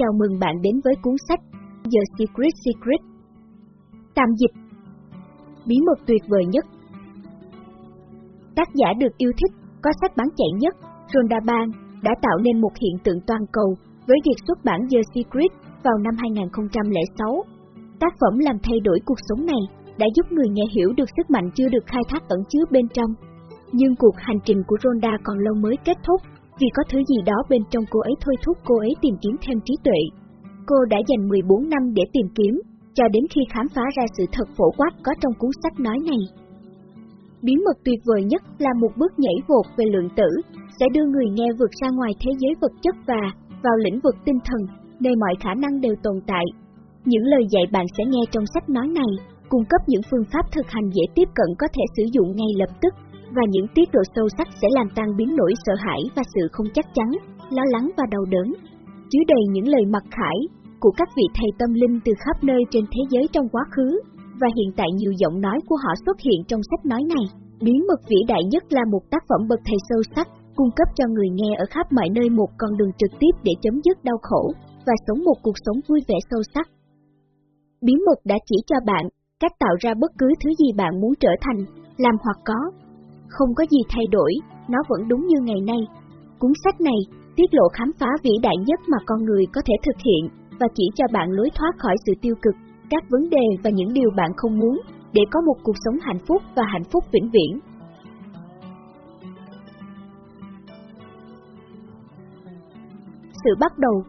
Chào mừng bạn đến với cuốn sách The Secret Secret. Tạm dịch Bí mật tuyệt vời nhất Tác giả được yêu thích, có sách bán chạy nhất, Rhonda Bang, đã tạo nên một hiện tượng toàn cầu với việc xuất bản The Secret vào năm 2006. Tác phẩm làm thay đổi cuộc sống này đã giúp người nghe hiểu được sức mạnh chưa được khai thác ẩn chứa bên trong. Nhưng cuộc hành trình của Rhonda còn lâu mới kết thúc, vì có thứ gì đó bên trong cô ấy thôi thúc cô ấy tìm kiếm thêm trí tuệ. Cô đã dành 14 năm để tìm kiếm, cho đến khi khám phá ra sự thật phổ quát có trong cuốn sách nói này. Bí mật tuyệt vời nhất là một bước nhảy vọt về lượng tử, sẽ đưa người nghe vượt ra ngoài thế giới vật chất và vào lĩnh vực tinh thần, nơi mọi khả năng đều tồn tại. Những lời dạy bạn sẽ nghe trong sách nói này, cung cấp những phương pháp thực hành dễ tiếp cận có thể sử dụng ngay lập tức và những tiết độ sâu sắc sẽ làm tan biến nỗi sợ hãi và sự không chắc chắn, lo lắng và đau đớn. Chứa đầy những lời mặc khải của các vị thầy tâm linh từ khắp nơi trên thế giới trong quá khứ, và hiện tại nhiều giọng nói của họ xuất hiện trong sách nói này. Bí mật vĩ đại nhất là một tác phẩm bậc thầy sâu sắc, cung cấp cho người nghe ở khắp mọi nơi một con đường trực tiếp để chấm dứt đau khổ và sống một cuộc sống vui vẻ sâu sắc. Bí mật đã chỉ cho bạn cách tạo ra bất cứ thứ gì bạn muốn trở thành, làm hoặc có, không có gì thay đổi, nó vẫn đúng như ngày nay. Cuốn sách này tiết lộ khám phá vĩ đại nhất mà con người có thể thực hiện và chỉ cho bạn lối thoát khỏi sự tiêu cực, các vấn đề và những điều bạn không muốn để có một cuộc sống hạnh phúc và hạnh phúc vĩnh viễn. Sự bắt đầu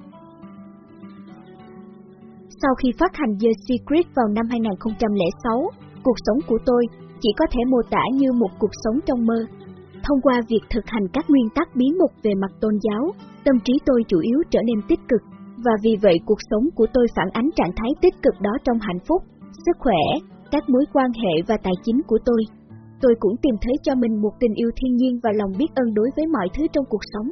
Sau khi phát hành The Secret vào năm 2006, cuộc sống của tôi chỉ có thể mô tả như một cuộc sống trong mơ. Thông qua việc thực hành các nguyên tắc bí mật về mặt tôn giáo, tâm trí tôi chủ yếu trở nên tích cực, và vì vậy cuộc sống của tôi phản ánh trạng thái tích cực đó trong hạnh phúc, sức khỏe, các mối quan hệ và tài chính của tôi. Tôi cũng tìm thấy cho mình một tình yêu thiên nhiên và lòng biết ơn đối với mọi thứ trong cuộc sống.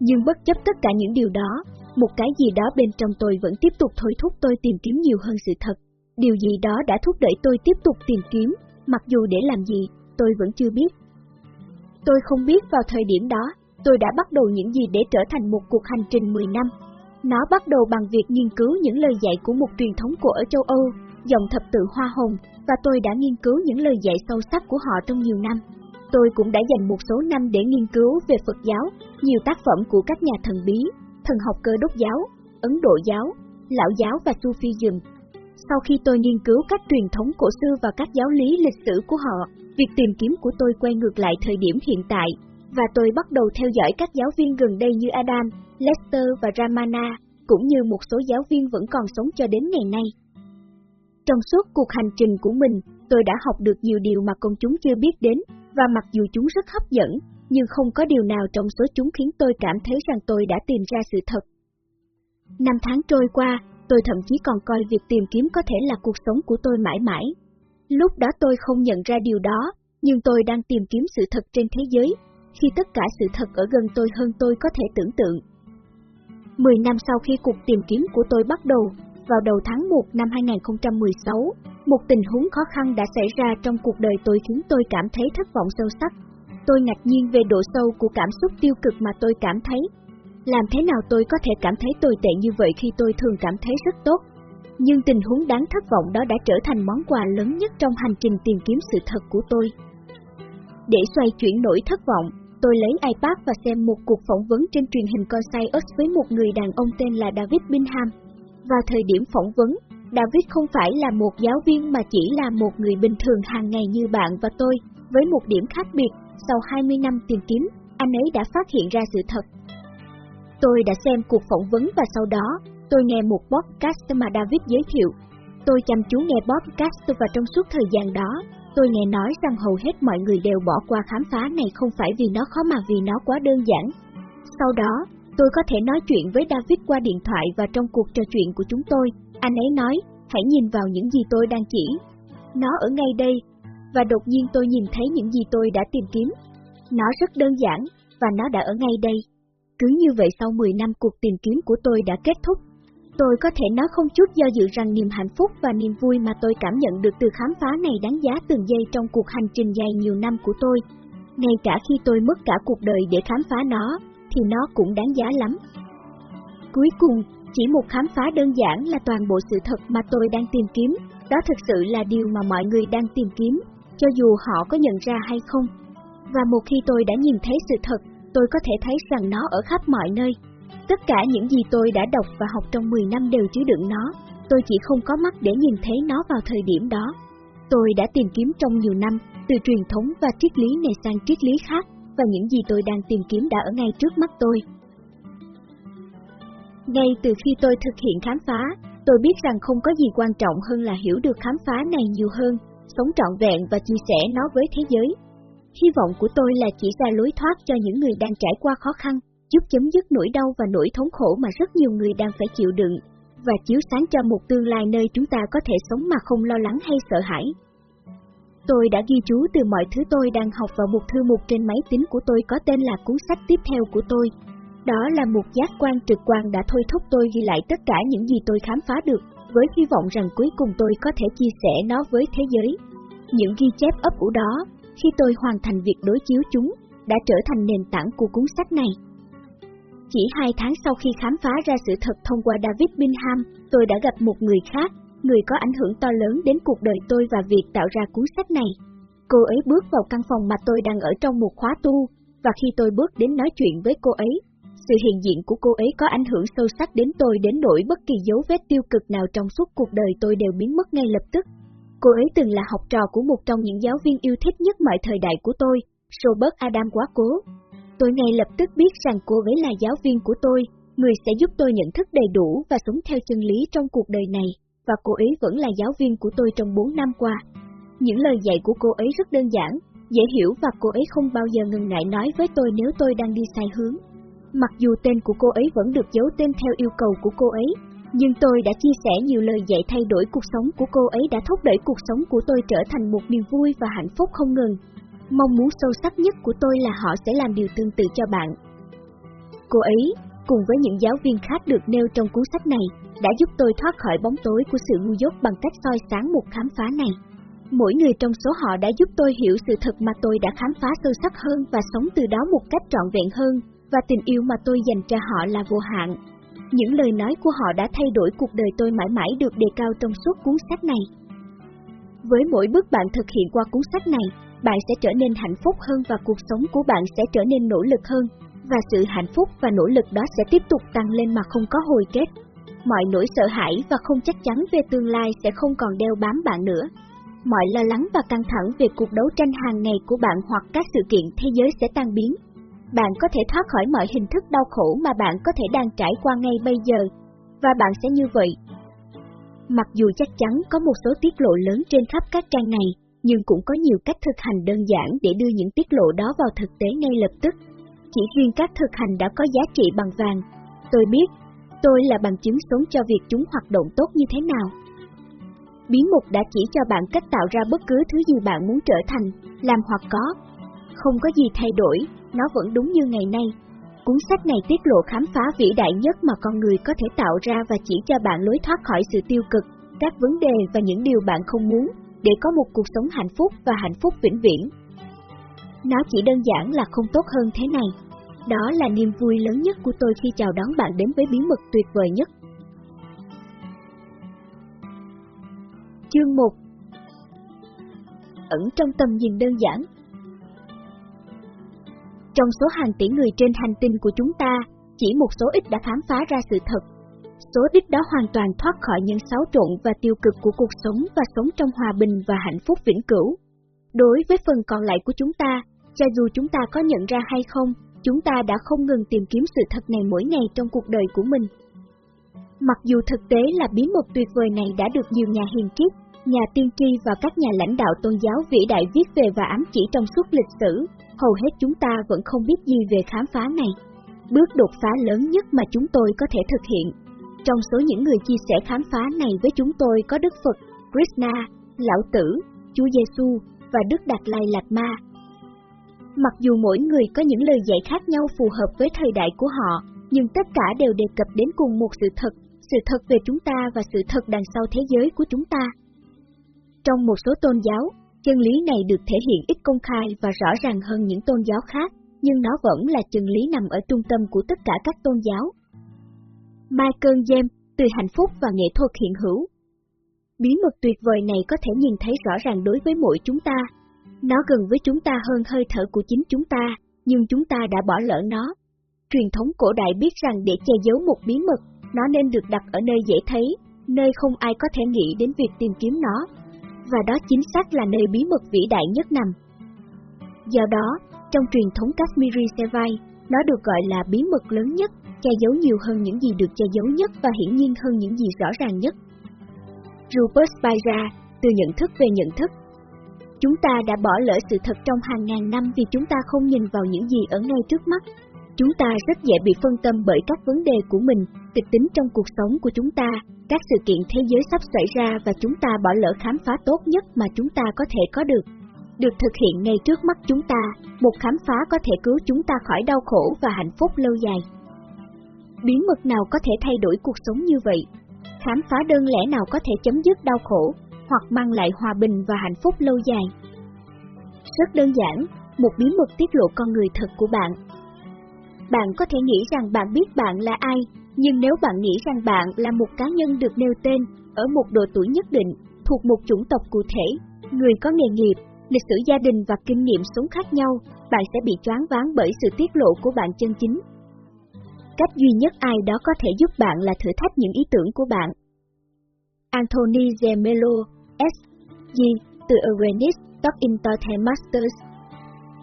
Nhưng bất chấp tất cả những điều đó, một cái gì đó bên trong tôi vẫn tiếp tục thôi thúc tôi tìm kiếm nhiều hơn sự thật. Điều gì đó đã thúc đẩy tôi tiếp tục tìm kiếm, mặc dù để làm gì, tôi vẫn chưa biết. Tôi không biết vào thời điểm đó, tôi đã bắt đầu những gì để trở thành một cuộc hành trình 10 năm. Nó bắt đầu bằng việc nghiên cứu những lời dạy của một truyền thống của ở châu Âu, dòng thập tự Hoa Hồng, và tôi đã nghiên cứu những lời dạy sâu sắc của họ trong nhiều năm. Tôi cũng đã dành một số năm để nghiên cứu về Phật giáo, nhiều tác phẩm của các nhà thần bí, thần học cơ đốc giáo, Ấn Độ giáo, Lão giáo và Sufism, sau khi tôi nghiên cứu các truyền thống cổ xưa và các giáo lý lịch sử của họ, việc tìm kiếm của tôi quay ngược lại thời điểm hiện tại, và tôi bắt đầu theo dõi các giáo viên gần đây như Adam, Lester và Ramana, cũng như một số giáo viên vẫn còn sống cho đến ngày nay. Trong suốt cuộc hành trình của mình, tôi đã học được nhiều điều mà công chúng chưa biết đến, và mặc dù chúng rất hấp dẫn, nhưng không có điều nào trong số chúng khiến tôi cảm thấy rằng tôi đã tìm ra sự thật. Năm tháng trôi qua, tôi thậm chí còn coi việc tìm kiếm có thể là cuộc sống của tôi mãi mãi. Lúc đó tôi không nhận ra điều đó, nhưng tôi đang tìm kiếm sự thật trên thế giới, khi tất cả sự thật ở gần tôi hơn tôi có thể tưởng tượng. Mười năm sau khi cuộc tìm kiếm của tôi bắt đầu, vào đầu tháng 1 năm 2016, một tình huống khó khăn đã xảy ra trong cuộc đời tôi khiến tôi cảm thấy thất vọng sâu sắc. Tôi ngạc nhiên về độ sâu của cảm xúc tiêu cực mà tôi cảm thấy làm thế nào tôi có thể cảm thấy tồi tệ như vậy khi tôi thường cảm thấy rất tốt? Nhưng tình huống đáng thất vọng đó đã trở thành món quà lớn nhất trong hành trình tìm kiếm sự thật của tôi. Để xoay chuyển nỗi thất vọng, tôi lấy iPad và xem một cuộc phỏng vấn trên truyền hình Conscious với một người đàn ông tên là David Bingham. Vào thời điểm phỏng vấn, David không phải là một giáo viên mà chỉ là một người bình thường hàng ngày như bạn và tôi, với một điểm khác biệt, sau 20 năm tìm kiếm, anh ấy đã phát hiện ra sự thật Tôi đã xem cuộc phỏng vấn và sau đó, tôi nghe một podcast mà David giới thiệu. Tôi chăm chú nghe podcast và trong suốt thời gian đó, tôi nghe nói rằng hầu hết mọi người đều bỏ qua khám phá này không phải vì nó khó mà vì nó quá đơn giản. Sau đó, tôi có thể nói chuyện với David qua điện thoại và trong cuộc trò chuyện của chúng tôi, anh ấy nói, hãy nhìn vào những gì tôi đang chỉ. Nó ở ngay đây, và đột nhiên tôi nhìn thấy những gì tôi đã tìm kiếm. Nó rất đơn giản, và nó đã ở ngay đây. Cứ như vậy sau 10 năm cuộc tìm kiếm của tôi đã kết thúc. Tôi có thể nói không chút do dự rằng niềm hạnh phúc và niềm vui mà tôi cảm nhận được từ khám phá này đáng giá từng giây trong cuộc hành trình dài nhiều năm của tôi. Ngay cả khi tôi mất cả cuộc đời để khám phá nó, thì nó cũng đáng giá lắm. Cuối cùng, chỉ một khám phá đơn giản là toàn bộ sự thật mà tôi đang tìm kiếm, đó thực sự là điều mà mọi người đang tìm kiếm, cho dù họ có nhận ra hay không. Và một khi tôi đã nhìn thấy sự thật, tôi có thể thấy rằng nó ở khắp mọi nơi. Tất cả những gì tôi đã đọc và học trong 10 năm đều chứa đựng nó, tôi chỉ không có mắt để nhìn thấy nó vào thời điểm đó. Tôi đã tìm kiếm trong nhiều năm, từ truyền thống và triết lý này sang triết lý khác, và những gì tôi đang tìm kiếm đã ở ngay trước mắt tôi. Ngay từ khi tôi thực hiện khám phá, tôi biết rằng không có gì quan trọng hơn là hiểu được khám phá này nhiều hơn, sống trọn vẹn và chia sẻ nó với thế giới. Hy vọng của tôi là chỉ ra lối thoát cho những người đang trải qua khó khăn, giúp chấm dứt nỗi đau và nỗi thống khổ mà rất nhiều người đang phải chịu đựng, và chiếu sáng cho một tương lai nơi chúng ta có thể sống mà không lo lắng hay sợ hãi. Tôi đã ghi chú từ mọi thứ tôi đang học vào một thư mục trên máy tính của tôi có tên là cuốn sách tiếp theo của tôi. Đó là một giác quan trực quan đã thôi thúc tôi ghi lại tất cả những gì tôi khám phá được, với hy vọng rằng cuối cùng tôi có thể chia sẻ nó với thế giới. Những ghi chép ấp ủ đó, khi tôi hoàn thành việc đối chiếu chúng, đã trở thành nền tảng của cuốn sách này. Chỉ hai tháng sau khi khám phá ra sự thật thông qua David Bingham, tôi đã gặp một người khác, người có ảnh hưởng to lớn đến cuộc đời tôi và việc tạo ra cuốn sách này. Cô ấy bước vào căn phòng mà tôi đang ở trong một khóa tu, và khi tôi bước đến nói chuyện với cô ấy, sự hiện diện của cô ấy có ảnh hưởng sâu sắc đến tôi đến nỗi bất kỳ dấu vết tiêu cực nào trong suốt cuộc đời tôi đều biến mất ngay lập tức. Cô ấy từng là học trò của một trong những giáo viên yêu thích nhất mọi thời đại của tôi, Robert Adam quá cố. Tôi ngay lập tức biết rằng cô ấy là giáo viên của tôi, người sẽ giúp tôi nhận thức đầy đủ và sống theo chân lý trong cuộc đời này, và cô ấy vẫn là giáo viên của tôi trong 4 năm qua. Những lời dạy của cô ấy rất đơn giản, dễ hiểu và cô ấy không bao giờ ngừng ngại nói với tôi nếu tôi đang đi sai hướng. Mặc dù tên của cô ấy vẫn được giấu tên theo yêu cầu của cô ấy, nhưng tôi đã chia sẻ nhiều lời dạy thay đổi cuộc sống của cô ấy đã thúc đẩy cuộc sống của tôi trở thành một niềm vui và hạnh phúc không ngừng. Mong muốn sâu sắc nhất của tôi là họ sẽ làm điều tương tự cho bạn. Cô ấy, cùng với những giáo viên khác được nêu trong cuốn sách này, đã giúp tôi thoát khỏi bóng tối của sự ngu dốt bằng cách soi sáng một khám phá này. Mỗi người trong số họ đã giúp tôi hiểu sự thật mà tôi đã khám phá sâu sắc hơn và sống từ đó một cách trọn vẹn hơn, và tình yêu mà tôi dành cho họ là vô hạn. Những lời nói của họ đã thay đổi cuộc đời tôi mãi mãi được đề cao trong suốt cuốn sách này. Với mỗi bước bạn thực hiện qua cuốn sách này, bạn sẽ trở nên hạnh phúc hơn và cuộc sống của bạn sẽ trở nên nỗ lực hơn, và sự hạnh phúc và nỗ lực đó sẽ tiếp tục tăng lên mà không có hồi kết. Mọi nỗi sợ hãi và không chắc chắn về tương lai sẽ không còn đeo bám bạn nữa. Mọi lo lắng và căng thẳng về cuộc đấu tranh hàng ngày của bạn hoặc các sự kiện thế giới sẽ tan biến, bạn có thể thoát khỏi mọi hình thức đau khổ mà bạn có thể đang trải qua ngay bây giờ, và bạn sẽ như vậy. Mặc dù chắc chắn có một số tiết lộ lớn trên khắp các trang này, nhưng cũng có nhiều cách thực hành đơn giản để đưa những tiết lộ đó vào thực tế ngay lập tức. Chỉ riêng các thực hành đã có giá trị bằng vàng. Tôi biết, tôi là bằng chứng sống cho việc chúng hoạt động tốt như thế nào. Biến mục đã chỉ cho bạn cách tạo ra bất cứ thứ gì bạn muốn trở thành, làm hoặc có. Không có gì thay đổi, nó vẫn đúng như ngày nay. Cuốn sách này tiết lộ khám phá vĩ đại nhất mà con người có thể tạo ra và chỉ cho bạn lối thoát khỏi sự tiêu cực, các vấn đề và những điều bạn không muốn, để có một cuộc sống hạnh phúc và hạnh phúc vĩnh viễn. Nó chỉ đơn giản là không tốt hơn thế này. Đó là niềm vui lớn nhất của tôi khi chào đón bạn đến với bí mật tuyệt vời nhất. Chương 1 Ẩn trong tầm nhìn đơn giản trong số hàng tỷ người trên hành tinh của chúng ta, chỉ một số ít đã khám phá ra sự thật. Số ít đó hoàn toàn thoát khỏi những xáo trộn và tiêu cực của cuộc sống và sống trong hòa bình và hạnh phúc vĩnh cửu. Đối với phần còn lại của chúng ta, cho dù chúng ta có nhận ra hay không, chúng ta đã không ngừng tìm kiếm sự thật này mỗi ngày trong cuộc đời của mình. Mặc dù thực tế là bí mật tuyệt vời này đã được nhiều nhà hiền triết, nhà tiên tri và các nhà lãnh đạo tôn giáo vĩ đại viết về và ám chỉ trong suốt lịch sử, hầu hết chúng ta vẫn không biết gì về khám phá này. Bước đột phá lớn nhất mà chúng tôi có thể thực hiện. Trong số những người chia sẻ khám phá này với chúng tôi có Đức Phật, Krishna, Lão Tử, Chúa Giêsu và Đức Đạt Lai Lạt Ma. Mặc dù mỗi người có những lời dạy khác nhau phù hợp với thời đại của họ, nhưng tất cả đều đề cập đến cùng một sự thật, sự thật về chúng ta và sự thật đằng sau thế giới của chúng ta. Trong một số tôn giáo, Chân lý này được thể hiện ít công khai và rõ ràng hơn những tôn giáo khác, nhưng nó vẫn là chân lý nằm ở trung tâm của tất cả các tôn giáo. Michael James, từ hạnh phúc và nghệ thuật hiện hữu. Bí mật tuyệt vời này có thể nhìn thấy rõ ràng đối với mỗi chúng ta. Nó gần với chúng ta hơn hơi thở của chính chúng ta, nhưng chúng ta đã bỏ lỡ nó. Truyền thống cổ đại biết rằng để che giấu một bí mật, nó nên được đặt ở nơi dễ thấy, nơi không ai có thể nghĩ đến việc tìm kiếm nó. Và đó chính xác là nơi bí mật vĩ đại nhất nằm. Do đó, trong truyền thống Kashmiri Sevai, nó được gọi là bí mật lớn nhất, che giấu nhiều hơn những gì được che giấu nhất và hiển nhiên hơn những gì rõ ràng nhất. Rupert Spira, từ nhận thức về nhận thức. Chúng ta đã bỏ lỡ sự thật trong hàng ngàn năm vì chúng ta không nhìn vào những gì ở ngay trước mắt. Chúng ta rất dễ bị phân tâm bởi các vấn đề của mình, kịch tính trong cuộc sống của chúng ta, các sự kiện thế giới sắp xảy ra và chúng ta bỏ lỡ khám phá tốt nhất mà chúng ta có thể có được. Được thực hiện ngay trước mắt chúng ta, một khám phá có thể cứu chúng ta khỏi đau khổ và hạnh phúc lâu dài. Bí mật nào có thể thay đổi cuộc sống như vậy? Khám phá đơn lẻ nào có thể chấm dứt đau khổ, hoặc mang lại hòa bình và hạnh phúc lâu dài? Rất đơn giản, một bí mật tiết lộ con người thật của bạn. Bạn có thể nghĩ rằng bạn biết bạn là ai, nhưng nếu bạn nghĩ rằng bạn là một cá nhân được nêu tên, ở một độ tuổi nhất định, thuộc một chủng tộc cụ thể, người có nghề nghiệp, lịch sử gia đình và kinh nghiệm sống khác nhau, bạn sẽ bị choáng váng bởi sự tiết lộ của bạn chân chính. Cách duy nhất ai đó có thể giúp bạn là thử thách những ý tưởng của bạn. Anthony Gemello, S. G. từ Awareness Top Entertainment Masters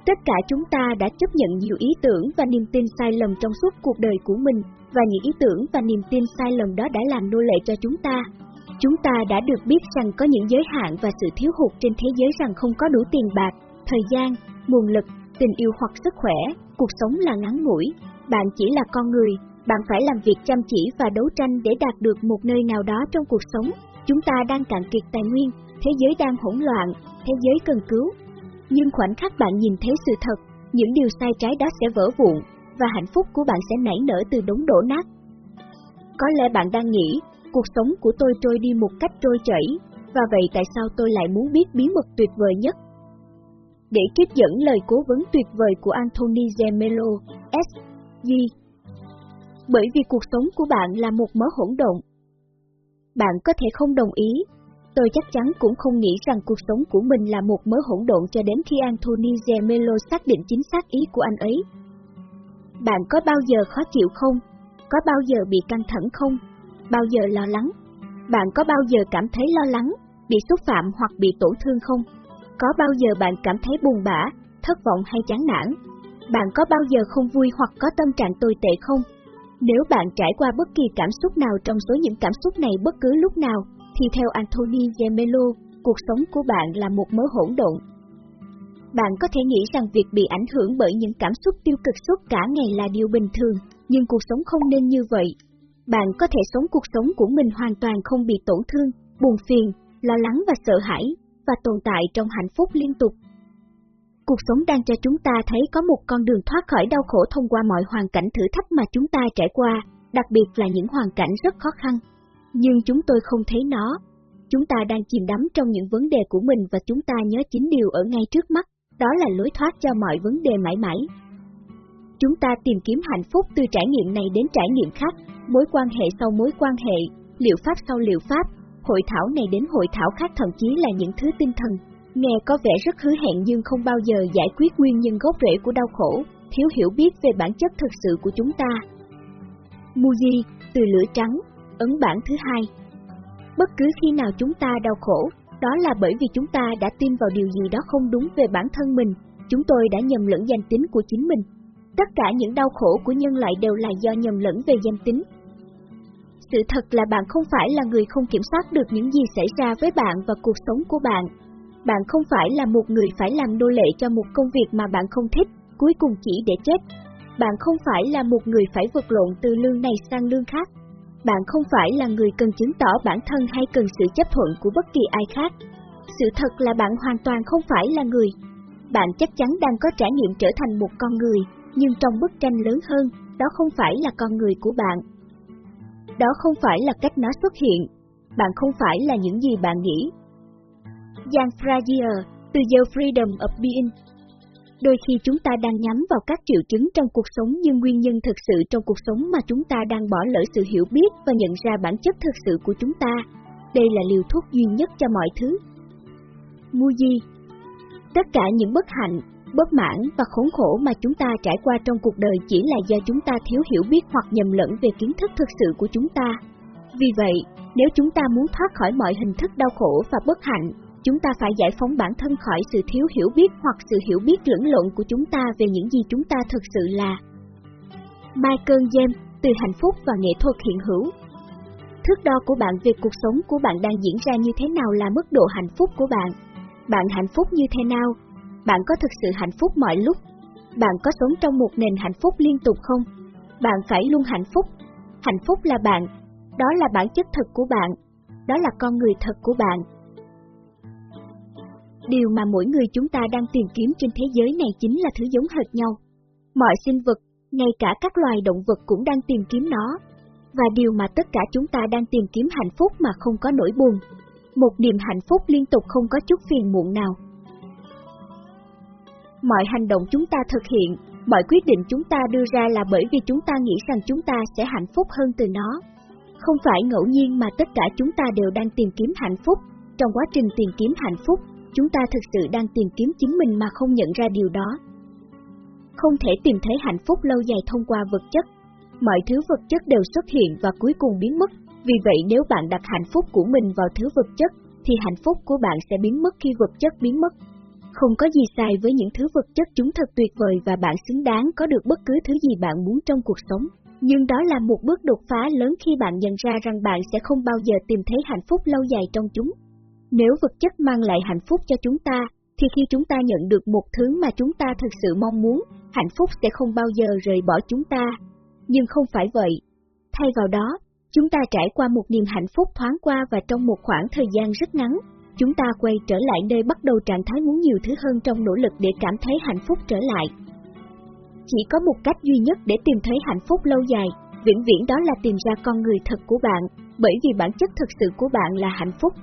Tất cả chúng ta đã chấp nhận nhiều ý tưởng và niềm tin sai lầm trong suốt cuộc đời của mình, và những ý tưởng và niềm tin sai lầm đó đã làm nô lệ cho chúng ta. Chúng ta đã được biết rằng có những giới hạn và sự thiếu hụt trên thế giới rằng không có đủ tiền bạc, thời gian, nguồn lực, tình yêu hoặc sức khỏe, cuộc sống là ngắn ngủi, bạn chỉ là con người, bạn phải làm việc chăm chỉ và đấu tranh để đạt được một nơi nào đó trong cuộc sống. Chúng ta đang cạn kiệt tài nguyên, thế giới đang hỗn loạn, thế giới cần cứu. Nhưng khoảnh khắc bạn nhìn thấy sự thật, những điều sai trái đó sẽ vỡ vụn, và hạnh phúc của bạn sẽ nảy nở từ đống đổ nát. Có lẽ bạn đang nghĩ, cuộc sống của tôi trôi đi một cách trôi chảy, và vậy tại sao tôi lại muốn biết bí mật tuyệt vời nhất? Để kết dẫn lời cố vấn tuyệt vời của Anthony Gemello, S. G. Bởi vì cuộc sống của bạn là một mớ hỗn độn. Bạn có thể không đồng ý, tôi chắc chắn cũng không nghĩ rằng cuộc sống của mình là một mớ hỗn độn cho đến khi Anthony Gemello xác định chính xác ý của anh ấy. Bạn có bao giờ khó chịu không? Có bao giờ bị căng thẳng không? Bao giờ lo lắng? Bạn có bao giờ cảm thấy lo lắng, bị xúc phạm hoặc bị tổn thương không? Có bao giờ bạn cảm thấy buồn bã, thất vọng hay chán nản? Bạn có bao giờ không vui hoặc có tâm trạng tồi tệ không? Nếu bạn trải qua bất kỳ cảm xúc nào trong số những cảm xúc này bất cứ lúc nào, thì theo Anthony Gemello, cuộc sống của bạn là một mớ hỗn độn. Bạn có thể nghĩ rằng việc bị ảnh hưởng bởi những cảm xúc tiêu cực suốt cả ngày là điều bình thường, nhưng cuộc sống không nên như vậy. Bạn có thể sống cuộc sống của mình hoàn toàn không bị tổn thương, buồn phiền, lo lắng và sợ hãi, và tồn tại trong hạnh phúc liên tục. Cuộc sống đang cho chúng ta thấy có một con đường thoát khỏi đau khổ thông qua mọi hoàn cảnh thử thách mà chúng ta trải qua, đặc biệt là những hoàn cảnh rất khó khăn. Nhưng chúng tôi không thấy nó. Chúng ta đang chìm đắm trong những vấn đề của mình và chúng ta nhớ chính điều ở ngay trước mắt, đó là lối thoát cho mọi vấn đề mãi mãi. Chúng ta tìm kiếm hạnh phúc từ trải nghiệm này đến trải nghiệm khác, mối quan hệ sau mối quan hệ, liệu pháp sau liệu pháp, hội thảo này đến hội thảo khác thậm chí là những thứ tinh thần. Nghe có vẻ rất hứa hẹn nhưng không bao giờ giải quyết nguyên nhân gốc rễ của đau khổ, thiếu hiểu biết về bản chất thực sự của chúng ta. Muji, từ lửa trắng, ấn bản thứ hai. Bất cứ khi nào chúng ta đau khổ, đó là bởi vì chúng ta đã tin vào điều gì đó không đúng về bản thân mình, chúng tôi đã nhầm lẫn danh tính của chính mình. Tất cả những đau khổ của nhân loại đều là do nhầm lẫn về danh tính, sự thật là bạn không phải là người không kiểm soát được những gì xảy ra với bạn và cuộc sống của bạn. Bạn không phải là một người phải làm nô lệ cho một công việc mà bạn không thích, cuối cùng chỉ để chết. Bạn không phải là một người phải vật lộn từ lương này sang lương khác. Bạn không phải là người cần chứng tỏ bản thân hay cần sự chấp thuận của bất kỳ ai khác. Sự thật là bạn hoàn toàn không phải là người. Bạn chắc chắn đang có trải nghiệm trở thành một con người, nhưng trong bức tranh lớn hơn, đó không phải là con người của bạn, đó không phải là cách nó xuất hiện, bạn không phải là những gì bạn nghĩ. Jan Frazier, từ The Freedom of Being Đôi khi chúng ta đang nhắm vào các triệu chứng trong cuộc sống nhưng nguyên nhân thực sự trong cuộc sống mà chúng ta đang bỏ lỡ sự hiểu biết và nhận ra bản chất thực sự của chúng ta. Đây là liều thuốc duy nhất cho mọi thứ. Muji Tất cả những bất hạnh, bất mãn và khốn khổ mà chúng ta trải qua trong cuộc đời chỉ là do chúng ta thiếu hiểu biết hoặc nhầm lẫn về kiến thức thực sự của chúng ta. Vì vậy, nếu chúng ta muốn thoát khỏi mọi hình thức đau khổ và bất hạnh, chúng ta phải giải phóng bản thân khỏi sự thiếu hiểu biết hoặc sự hiểu biết lẫn lộn của chúng ta về những gì chúng ta thực sự là. Michael James, từ hạnh phúc và nghệ thuật hiện hữu Thước đo của bạn về cuộc sống của bạn đang diễn ra như thế nào là mức độ hạnh phúc của bạn. Bạn hạnh phúc như thế nào? Bạn có thực sự hạnh phúc mọi lúc? Bạn có sống trong một nền hạnh phúc liên tục không? Bạn phải luôn hạnh phúc. Hạnh phúc là bạn. Đó là bản chất thật của bạn. Đó là con người thật của bạn Điều mà mỗi người chúng ta đang tìm kiếm trên thế giới này chính là thứ giống hệt nhau. Mọi sinh vật, ngay cả các loài động vật cũng đang tìm kiếm nó. Và điều mà tất cả chúng ta đang tìm kiếm hạnh phúc mà không có nỗi buồn. Một niềm hạnh phúc liên tục không có chút phiền muộn nào. Mọi hành động chúng ta thực hiện, mọi quyết định chúng ta đưa ra là bởi vì chúng ta nghĩ rằng chúng ta sẽ hạnh phúc hơn từ nó. Không phải ngẫu nhiên mà tất cả chúng ta đều đang tìm kiếm hạnh phúc. Trong quá trình tìm kiếm hạnh phúc, chúng ta thực sự đang tìm kiếm chính mình mà không nhận ra điều đó. Không thể tìm thấy hạnh phúc lâu dài thông qua vật chất. Mọi thứ vật chất đều xuất hiện và cuối cùng biến mất, vì vậy nếu bạn đặt hạnh phúc của mình vào thứ vật chất, thì hạnh phúc của bạn sẽ biến mất khi vật chất biến mất. Không có gì sai với những thứ vật chất chúng thật tuyệt vời và bạn xứng đáng có được bất cứ thứ gì bạn muốn trong cuộc sống. Nhưng đó là một bước đột phá lớn khi bạn nhận ra rằng bạn sẽ không bao giờ tìm thấy hạnh phúc lâu dài trong chúng. Nếu vật chất mang lại hạnh phúc cho chúng ta, thì khi chúng ta nhận được một thứ mà chúng ta thực sự mong muốn, hạnh phúc sẽ không bao giờ rời bỏ chúng ta. Nhưng không phải vậy. Thay vào đó, chúng ta trải qua một niềm hạnh phúc thoáng qua và trong một khoảng thời gian rất ngắn, chúng ta quay trở lại nơi bắt đầu trạng thái muốn nhiều thứ hơn trong nỗ lực để cảm thấy hạnh phúc trở lại. Chỉ có một cách duy nhất để tìm thấy hạnh phúc lâu dài, vĩnh viễn đó là tìm ra con người thật của bạn, bởi vì bản chất thực sự của bạn là hạnh phúc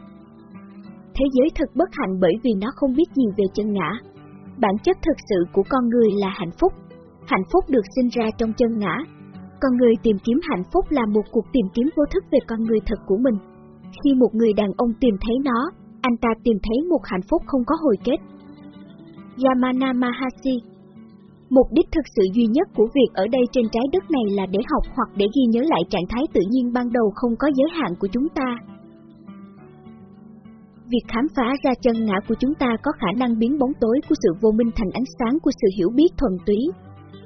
thế giới thật bất hạnh bởi vì nó không biết gì về chân ngã. Bản chất thực sự của con người là hạnh phúc. Hạnh phúc được sinh ra trong chân ngã. Con người tìm kiếm hạnh phúc là một cuộc tìm kiếm vô thức về con người thật của mình. Khi một người đàn ông tìm thấy nó, anh ta tìm thấy một hạnh phúc không có hồi kết. Yamana Mahasi Mục đích thực sự duy nhất của việc ở đây trên trái đất này là để học hoặc để ghi nhớ lại trạng thái tự nhiên ban đầu không có giới hạn của chúng ta, Việc khám phá ra chân ngã của chúng ta có khả năng biến bóng tối của sự vô minh thành ánh sáng của sự hiểu biết thuần túy.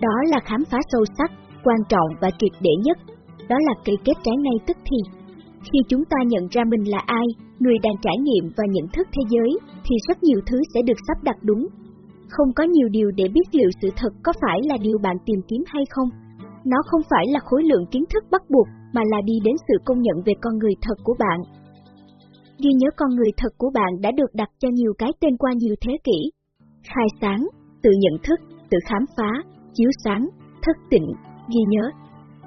Đó là khám phá sâu sắc, quan trọng và triệt để nhất. Đó là cây kết trái ngay tức thì. Khi chúng ta nhận ra mình là ai, người đang trải nghiệm và nhận thức thế giới, thì rất nhiều thứ sẽ được sắp đặt đúng. Không có nhiều điều để biết liệu sự thật có phải là điều bạn tìm kiếm hay không. Nó không phải là khối lượng kiến thức bắt buộc, mà là đi đến sự công nhận về con người thật của bạn, Ghi nhớ con người thật của bạn đã được đặt cho nhiều cái tên qua nhiều thế kỷ. Khai sáng, tự nhận thức, tự khám phá, chiếu sáng, thức tịnh, ghi nhớ.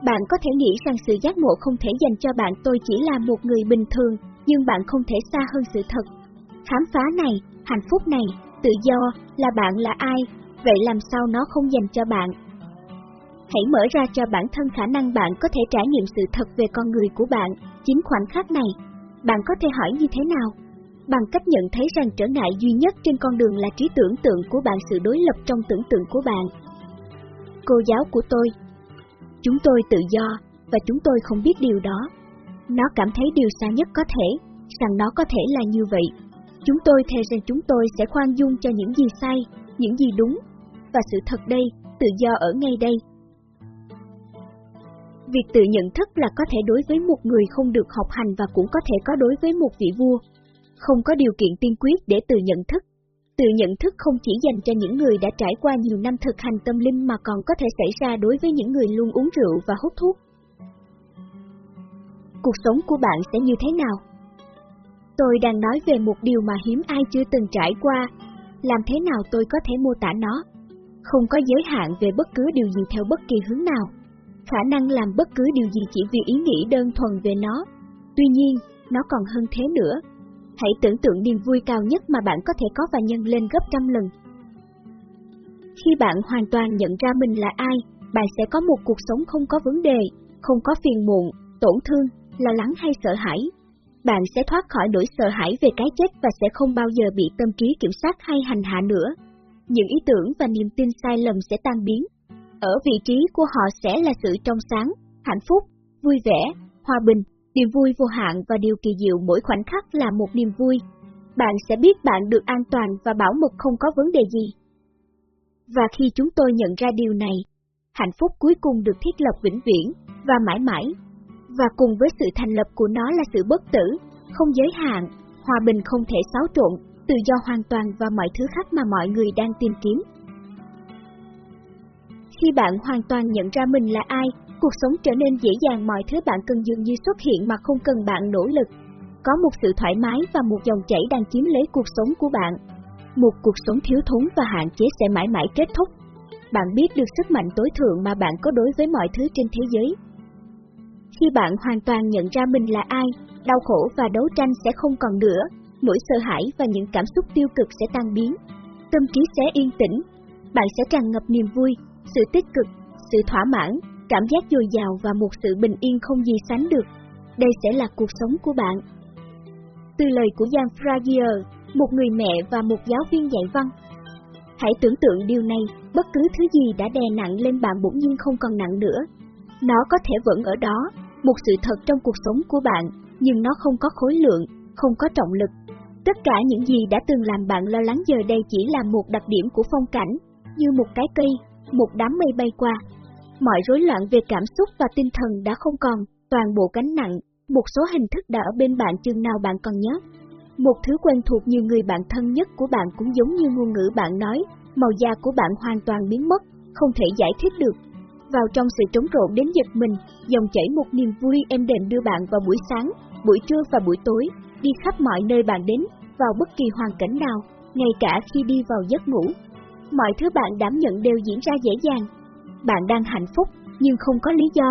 Bạn có thể nghĩ rằng sự giác ngộ không thể dành cho bạn tôi chỉ là một người bình thường, nhưng bạn không thể xa hơn sự thật. Khám phá này, hạnh phúc này, tự do, là bạn là ai, vậy làm sao nó không dành cho bạn? Hãy mở ra cho bản thân khả năng bạn có thể trải nghiệm sự thật về con người của bạn, chính khoảnh khắc này, bạn có thể hỏi như thế nào? Bằng cách nhận thấy rằng trở ngại duy nhất trên con đường là trí tưởng tượng của bạn sự đối lập trong tưởng tượng của bạn. Cô giáo của tôi Chúng tôi tự do, và chúng tôi không biết điều đó. Nó cảm thấy điều xa nhất có thể, rằng nó có thể là như vậy. Chúng tôi thề rằng chúng tôi sẽ khoan dung cho những gì sai, những gì đúng, và sự thật đây, tự do ở ngay đây, Việc tự nhận thức là có thể đối với một người không được học hành và cũng có thể có đối với một vị vua. Không có điều kiện tiên quyết để tự nhận thức. Tự nhận thức không chỉ dành cho những người đã trải qua nhiều năm thực hành tâm linh mà còn có thể xảy ra đối với những người luôn uống rượu và hút thuốc. Cuộc sống của bạn sẽ như thế nào? Tôi đang nói về một điều mà hiếm ai chưa từng trải qua. Làm thế nào tôi có thể mô tả nó? Không có giới hạn về bất cứ điều gì theo bất kỳ hướng nào khả năng làm bất cứ điều gì chỉ vì ý nghĩ đơn thuần về nó. Tuy nhiên, nó còn hơn thế nữa. Hãy tưởng tượng niềm vui cao nhất mà bạn có thể có và nhân lên gấp trăm lần. Khi bạn hoàn toàn nhận ra mình là ai, bạn sẽ có một cuộc sống không có vấn đề, không có phiền muộn, tổn thương, lo lắng hay sợ hãi. Bạn sẽ thoát khỏi nỗi sợ hãi về cái chết và sẽ không bao giờ bị tâm trí kiểm soát hay hành hạ nữa. Những ý tưởng và niềm tin sai lầm sẽ tan biến. Ở vị trí của họ sẽ là sự trong sáng, hạnh phúc, vui vẻ, hòa bình, niềm vui vô hạn và điều kỳ diệu mỗi khoảnh khắc là một niềm vui. Bạn sẽ biết bạn được an toàn và bảo mật không có vấn đề gì. Và khi chúng tôi nhận ra điều này, hạnh phúc cuối cùng được thiết lập vĩnh viễn và mãi mãi. Và cùng với sự thành lập của nó là sự bất tử, không giới hạn, hòa bình không thể xáo trộn, tự do hoàn toàn và mọi thứ khác mà mọi người đang tìm kiếm. Khi bạn hoàn toàn nhận ra mình là ai, cuộc sống trở nên dễ dàng mọi thứ bạn cần dường như xuất hiện mà không cần bạn nỗ lực. Có một sự thoải mái và một dòng chảy đang chiếm lấy cuộc sống của bạn. Một cuộc sống thiếu thốn và hạn chế sẽ mãi mãi kết thúc. Bạn biết được sức mạnh tối thượng mà bạn có đối với mọi thứ trên thế giới. Khi bạn hoàn toàn nhận ra mình là ai, đau khổ và đấu tranh sẽ không còn nữa, nỗi sợ hãi và những cảm xúc tiêu cực sẽ tan biến. Tâm trí sẽ yên tĩnh, bạn sẽ tràn ngập niềm vui, sự tích cực, sự thỏa mãn, cảm giác dồi dào và một sự bình yên không gì sánh được. Đây sẽ là cuộc sống của bạn. Từ lời của Jan Fragier, một người mẹ và một giáo viên dạy văn. Hãy tưởng tượng điều này, bất cứ thứ gì đã đè nặng lên bạn bỗng nhiên không còn nặng nữa. Nó có thể vẫn ở đó, một sự thật trong cuộc sống của bạn, nhưng nó không có khối lượng, không có trọng lực. Tất cả những gì đã từng làm bạn lo lắng giờ đây chỉ là một đặc điểm của phong cảnh, như một cái cây, một đám mây bay qua. Mọi rối loạn về cảm xúc và tinh thần đã không còn, toàn bộ cánh nặng, một số hình thức đã ở bên bạn chừng nào bạn còn nhớ. Một thứ quen thuộc như người bạn thân nhất của bạn cũng giống như ngôn ngữ bạn nói, màu da của bạn hoàn toàn biến mất, không thể giải thích được. Vào trong sự trống rộn đến giật mình, dòng chảy một niềm vui em đềm đưa bạn vào buổi sáng, buổi trưa và buổi tối, đi khắp mọi nơi bạn đến, vào bất kỳ hoàn cảnh nào, ngay cả khi đi vào giấc ngủ. Mọi thứ bạn đảm nhận đều diễn ra dễ dàng. Bạn đang hạnh phúc, nhưng không có lý do.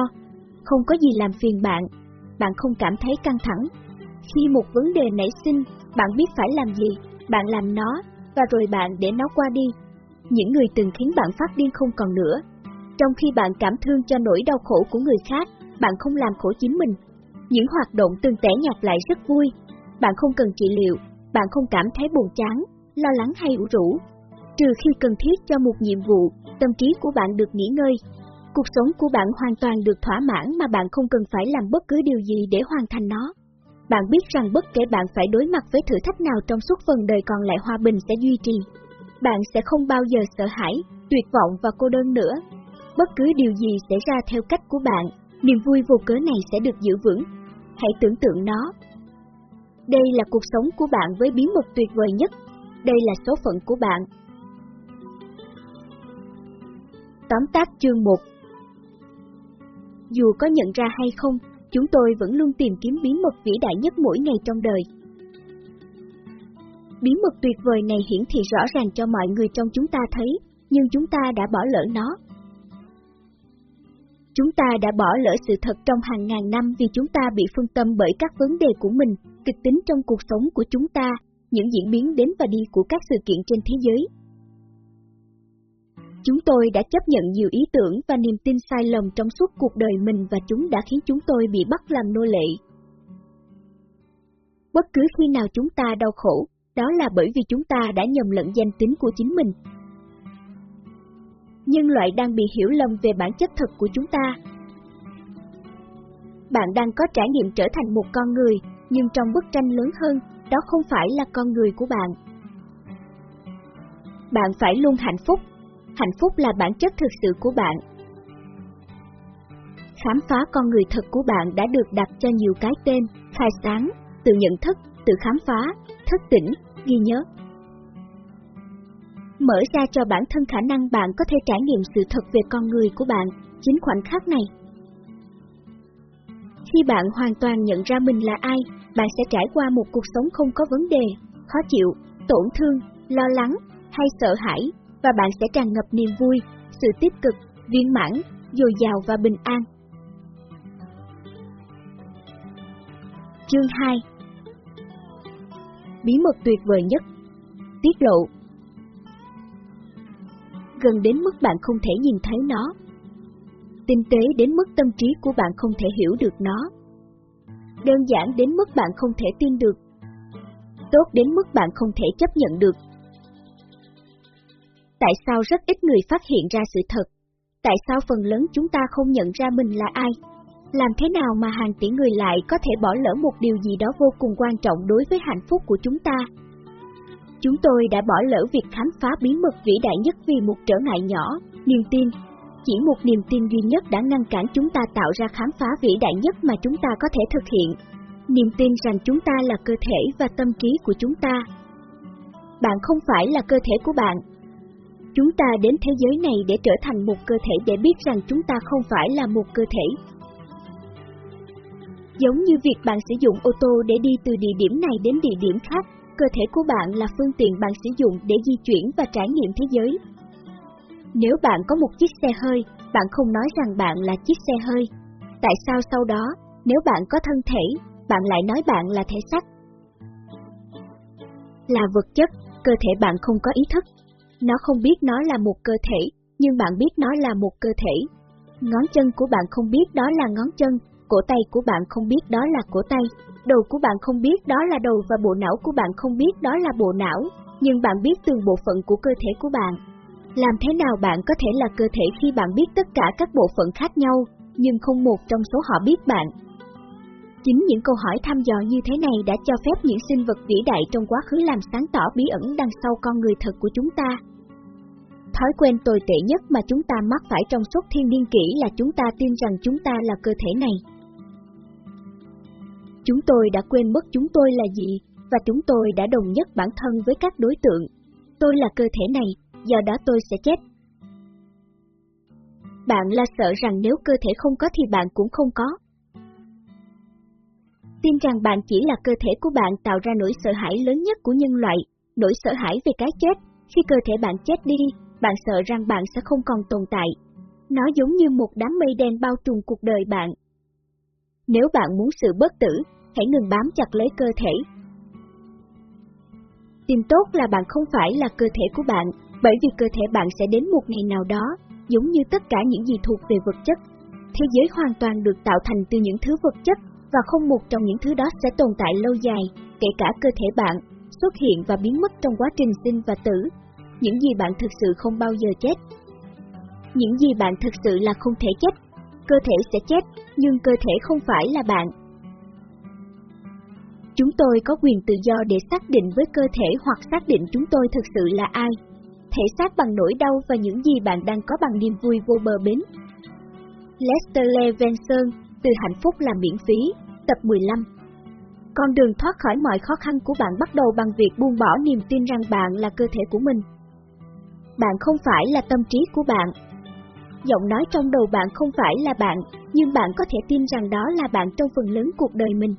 Không có gì làm phiền bạn. Bạn không cảm thấy căng thẳng. Khi một vấn đề nảy sinh, bạn biết phải làm gì, bạn làm nó, và rồi bạn để nó qua đi. Những người từng khiến bạn phát điên không còn nữa. Trong khi bạn cảm thương cho nỗi đau khổ của người khác, bạn không làm khổ chính mình. Những hoạt động tương tẻ nhạt lại rất vui. Bạn không cần trị liệu, bạn không cảm thấy buồn chán, lo lắng hay ủ rũ. Trừ khi cần thiết cho một nhiệm vụ, tâm trí của bạn được nghỉ ngơi. Cuộc sống của bạn hoàn toàn được thỏa mãn mà bạn không cần phải làm bất cứ điều gì để hoàn thành nó. Bạn biết rằng bất kể bạn phải đối mặt với thử thách nào trong suốt phần đời còn lại hòa bình sẽ duy trì. Bạn sẽ không bao giờ sợ hãi, tuyệt vọng và cô đơn nữa. Bất cứ điều gì xảy ra theo cách của bạn, niềm vui vô cớ này sẽ được giữ vững. Hãy tưởng tượng nó. Đây là cuộc sống của bạn với bí mật tuyệt vời nhất. Đây là số phận của bạn. Tóm tắt chương 1 Dù có nhận ra hay không, chúng tôi vẫn luôn tìm kiếm bí mật vĩ đại nhất mỗi ngày trong đời. Bí mật tuyệt vời này hiển thị rõ ràng cho mọi người trong chúng ta thấy, nhưng chúng ta đã bỏ lỡ nó. Chúng ta đã bỏ lỡ sự thật trong hàng ngàn năm vì chúng ta bị phân tâm bởi các vấn đề của mình, kịch tính trong cuộc sống của chúng ta, những diễn biến đến và đi của các sự kiện trên thế giới. Chúng tôi đã chấp nhận nhiều ý tưởng và niềm tin sai lầm trong suốt cuộc đời mình và chúng đã khiến chúng tôi bị bắt làm nô lệ. Bất cứ khi nào chúng ta đau khổ, đó là bởi vì chúng ta đã nhầm lẫn danh tính của chính mình. Nhân loại đang bị hiểu lầm về bản chất thật của chúng ta. Bạn đang có trải nghiệm trở thành một con người, nhưng trong bức tranh lớn hơn, đó không phải là con người của bạn. Bạn phải luôn hạnh phúc. Hạnh phúc là bản chất thực sự của bạn. Khám phá con người thật của bạn đã được đặt cho nhiều cái tên, khai sáng, tự nhận thức, tự khám phá, thức tỉnh, ghi nhớ. Mở ra cho bản thân khả năng bạn có thể trải nghiệm sự thật về con người của bạn, chính khoảnh khắc này. Khi bạn hoàn toàn nhận ra mình là ai, bạn sẽ trải qua một cuộc sống không có vấn đề, khó chịu, tổn thương, lo lắng hay sợ hãi, và bạn sẽ tràn ngập niềm vui, sự tích cực, viên mãn, dồi dào và bình an. Chương 2 Bí mật tuyệt vời nhất Tiết lộ gần đến mức bạn không thể nhìn thấy nó. Tinh tế đến mức tâm trí của bạn không thể hiểu được nó. Đơn giản đến mức bạn không thể tin được. Tốt đến mức bạn không thể chấp nhận được. Tại sao rất ít người phát hiện ra sự thật? Tại sao phần lớn chúng ta không nhận ra mình là ai? Làm thế nào mà hàng tỷ người lại có thể bỏ lỡ một điều gì đó vô cùng quan trọng đối với hạnh phúc của chúng ta? Chúng tôi đã bỏ lỡ việc khám phá bí mật vĩ đại nhất vì một trở ngại nhỏ, niềm tin. Chỉ một niềm tin duy nhất đã ngăn cản chúng ta tạo ra khám phá vĩ đại nhất mà chúng ta có thể thực hiện. Niềm tin rằng chúng ta là cơ thể và tâm trí của chúng ta. Bạn không phải là cơ thể của bạn. Chúng ta đến thế giới này để trở thành một cơ thể để biết rằng chúng ta không phải là một cơ thể, Giống như việc bạn sử dụng ô tô để đi từ địa điểm này đến địa điểm khác, cơ thể của bạn là phương tiện bạn sử dụng để di chuyển và trải nghiệm thế giới. Nếu bạn có một chiếc xe hơi, bạn không nói rằng bạn là chiếc xe hơi. Tại sao sau đó, nếu bạn có thân thể, bạn lại nói bạn là thể xác? Là vật chất, cơ thể bạn không có ý thức. Nó không biết nó là một cơ thể, nhưng bạn biết nó là một cơ thể. Ngón chân của bạn không biết đó là ngón chân, cổ tay của bạn không biết đó là cổ tay, đầu của bạn không biết đó là đầu và bộ não của bạn không biết đó là bộ não, nhưng bạn biết từng bộ phận của cơ thể của bạn. Làm thế nào bạn có thể là cơ thể khi bạn biết tất cả các bộ phận khác nhau, nhưng không một trong số họ biết bạn? Chính những câu hỏi thăm dò như thế này đã cho phép những sinh vật vĩ đại trong quá khứ làm sáng tỏ bí ẩn đằng sau con người thật của chúng ta. Thói quen tồi tệ nhất mà chúng ta mắc phải trong suốt thiên niên kỷ là chúng ta tin rằng chúng ta là cơ thể này. Chúng tôi đã quên mất chúng tôi là gì, và chúng tôi đã đồng nhất bản thân với các đối tượng. Tôi là cơ thể này, do đó tôi sẽ chết. Bạn là sợ rằng nếu cơ thể không có thì bạn cũng không có. Tin rằng bạn chỉ là cơ thể của bạn tạo ra nỗi sợ hãi lớn nhất của nhân loại, nỗi sợ hãi về cái chết. Khi cơ thể bạn chết đi, bạn sợ rằng bạn sẽ không còn tồn tại. Nó giống như một đám mây đen bao trùm cuộc đời bạn, nếu bạn muốn sự bất tử, hãy ngừng bám chặt lấy cơ thể. Tìm tốt là bạn không phải là cơ thể của bạn, bởi vì cơ thể bạn sẽ đến một ngày nào đó, giống như tất cả những gì thuộc về vật chất. Thế giới hoàn toàn được tạo thành từ những thứ vật chất, và không một trong những thứ đó sẽ tồn tại lâu dài, kể cả cơ thể bạn, xuất hiện và biến mất trong quá trình sinh và tử. Những gì bạn thực sự không bao giờ chết. Những gì bạn thực sự là không thể chết cơ thể sẽ chết, nhưng cơ thể không phải là bạn. Chúng tôi có quyền tự do để xác định với cơ thể hoặc xác định chúng tôi thực sự là ai. Thể xác bằng nỗi đau và những gì bạn đang có bằng niềm vui vô bờ bến. Lester Levenson, từ hạnh phúc là miễn phí, tập 15 Con đường thoát khỏi mọi khó khăn của bạn bắt đầu bằng việc buông bỏ niềm tin rằng bạn là cơ thể của mình. Bạn không phải là tâm trí của bạn, giọng nói trong đầu bạn không phải là bạn, nhưng bạn có thể tin rằng đó là bạn trong phần lớn cuộc đời mình.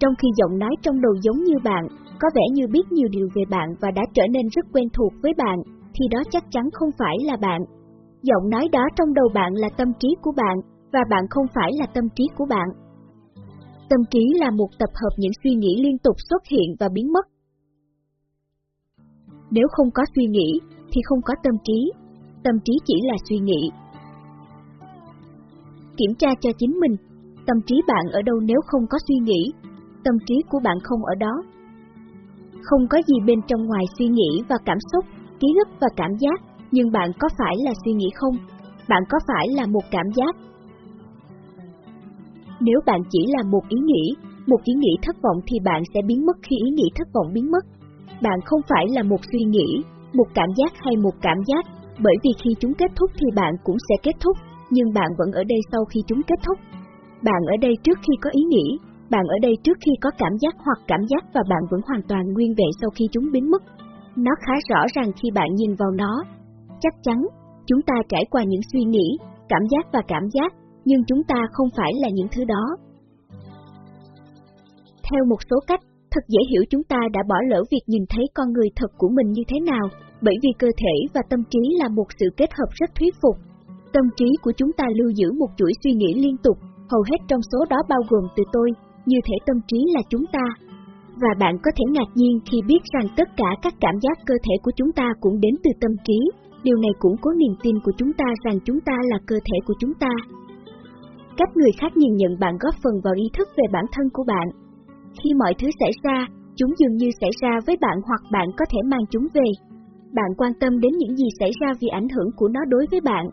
Trong khi giọng nói trong đầu giống như bạn, có vẻ như biết nhiều điều về bạn và đã trở nên rất quen thuộc với bạn, thì đó chắc chắn không phải là bạn. Giọng nói đó trong đầu bạn là tâm trí của bạn, và bạn không phải là tâm trí của bạn. Tâm trí là một tập hợp những suy nghĩ liên tục xuất hiện và biến mất. Nếu không có suy nghĩ, thì không có tâm trí. Tâm trí chỉ là suy nghĩ, Kiểm tra cho chính mình, tâm trí bạn ở đâu nếu không có suy nghĩ, tâm trí của bạn không ở đó. Không có gì bên trong ngoài suy nghĩ và cảm xúc, ký ức và cảm giác, nhưng bạn có phải là suy nghĩ không? Bạn có phải là một cảm giác? Nếu bạn chỉ là một ý nghĩ, một ý nghĩ thất vọng thì bạn sẽ biến mất khi ý nghĩ thất vọng biến mất. Bạn không phải là một suy nghĩ, một cảm giác hay một cảm giác, bởi vì khi chúng kết thúc thì bạn cũng sẽ kết thúc, nhưng bạn vẫn ở đây sau khi chúng kết thúc. Bạn ở đây trước khi có ý nghĩ, bạn ở đây trước khi có cảm giác hoặc cảm giác và bạn vẫn hoàn toàn nguyên vẹn sau khi chúng biến mất. Nó khá rõ ràng khi bạn nhìn vào nó. Chắc chắn, chúng ta trải qua những suy nghĩ, cảm giác và cảm giác, nhưng chúng ta không phải là những thứ đó. Theo một số cách, thật dễ hiểu chúng ta đã bỏ lỡ việc nhìn thấy con người thật của mình như thế nào, bởi vì cơ thể và tâm trí là một sự kết hợp rất thuyết phục, Tâm trí của chúng ta lưu giữ một chuỗi suy nghĩ liên tục, hầu hết trong số đó bao gồm từ tôi, như thể tâm trí là chúng ta. Và bạn có thể ngạc nhiên khi biết rằng tất cả các cảm giác cơ thể của chúng ta cũng đến từ tâm trí. Điều này cũng có niềm tin của chúng ta rằng chúng ta là cơ thể của chúng ta. Cách người khác nhìn nhận bạn góp phần vào ý thức về bản thân của bạn. Khi mọi thứ xảy ra, chúng dường như xảy ra với bạn hoặc bạn có thể mang chúng về. Bạn quan tâm đến những gì xảy ra vì ảnh hưởng của nó đối với bạn.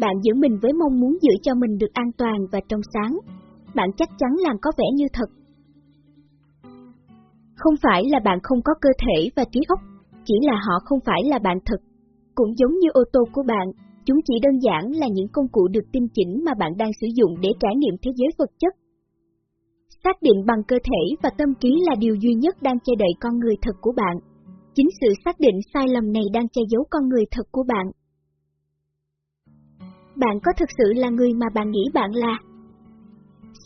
Bạn giữ mình với mong muốn giữ cho mình được an toàn và trong sáng. Bạn chắc chắn làm có vẻ như thật. Không phải là bạn không có cơ thể và trí óc, chỉ là họ không phải là bạn thật. Cũng giống như ô tô của bạn, chúng chỉ đơn giản là những công cụ được tinh chỉnh mà bạn đang sử dụng để trải nghiệm thế giới vật chất. Xác định bằng cơ thể và tâm trí là điều duy nhất đang che đậy con người thật của bạn. Chính sự xác định sai lầm này đang che giấu con người thật của bạn. Bạn có thực sự là người mà bạn nghĩ bạn là?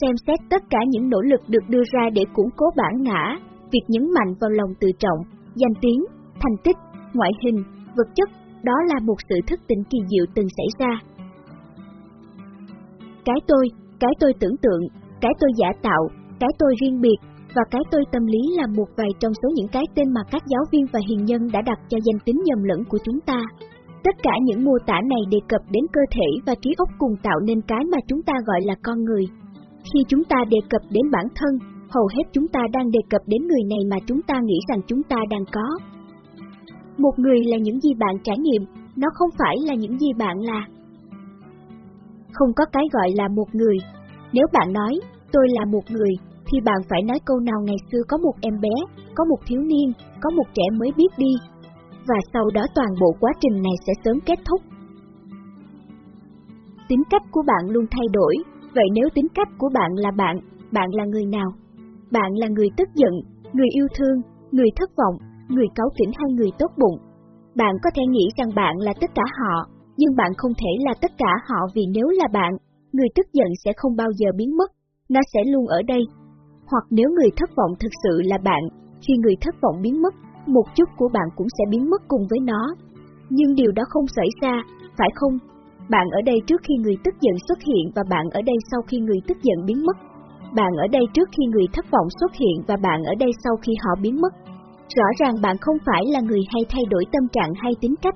Xem xét tất cả những nỗ lực được đưa ra để củng cố bản ngã, việc nhấn mạnh vào lòng tự trọng, danh tiếng, thành tích, ngoại hình, vật chất, đó là một sự thức tỉnh kỳ diệu từng xảy ra. Cái tôi, cái tôi tưởng tượng, cái tôi giả tạo, cái tôi riêng biệt, và cái tôi tâm lý là một vài trong số những cái tên mà các giáo viên và hiền nhân đã đặt cho danh tính nhầm lẫn của chúng ta. Tất cả những mô tả này đề cập đến cơ thể và trí óc cùng tạo nên cái mà chúng ta gọi là con người. Khi chúng ta đề cập đến bản thân, hầu hết chúng ta đang đề cập đến người này mà chúng ta nghĩ rằng chúng ta đang có. Một người là những gì bạn trải nghiệm, nó không phải là những gì bạn là. Không có cái gọi là một người. Nếu bạn nói, tôi là một người, thì bạn phải nói câu nào ngày xưa có một em bé, có một thiếu niên, có một trẻ mới biết đi, và sau đó toàn bộ quá trình này sẽ sớm kết thúc. Tính cách của bạn luôn thay đổi, vậy nếu tính cách của bạn là bạn, bạn là người nào? Bạn là người tức giận, người yêu thương, người thất vọng, người cáu kỉnh hay người tốt bụng? Bạn có thể nghĩ rằng bạn là tất cả họ, nhưng bạn không thể là tất cả họ vì nếu là bạn, người tức giận sẽ không bao giờ biến mất, nó sẽ luôn ở đây, hoặc nếu người thất vọng thực sự là bạn, khi người thất vọng biến mất, một chút của bạn cũng sẽ biến mất cùng với nó. Nhưng điều đó không xảy ra, phải không? Bạn ở đây trước khi người tức giận xuất hiện và bạn ở đây sau khi người tức giận biến mất. Bạn ở đây trước khi người thất vọng xuất hiện và bạn ở đây sau khi họ biến mất. Rõ ràng bạn không phải là người hay thay đổi tâm trạng hay tính cách.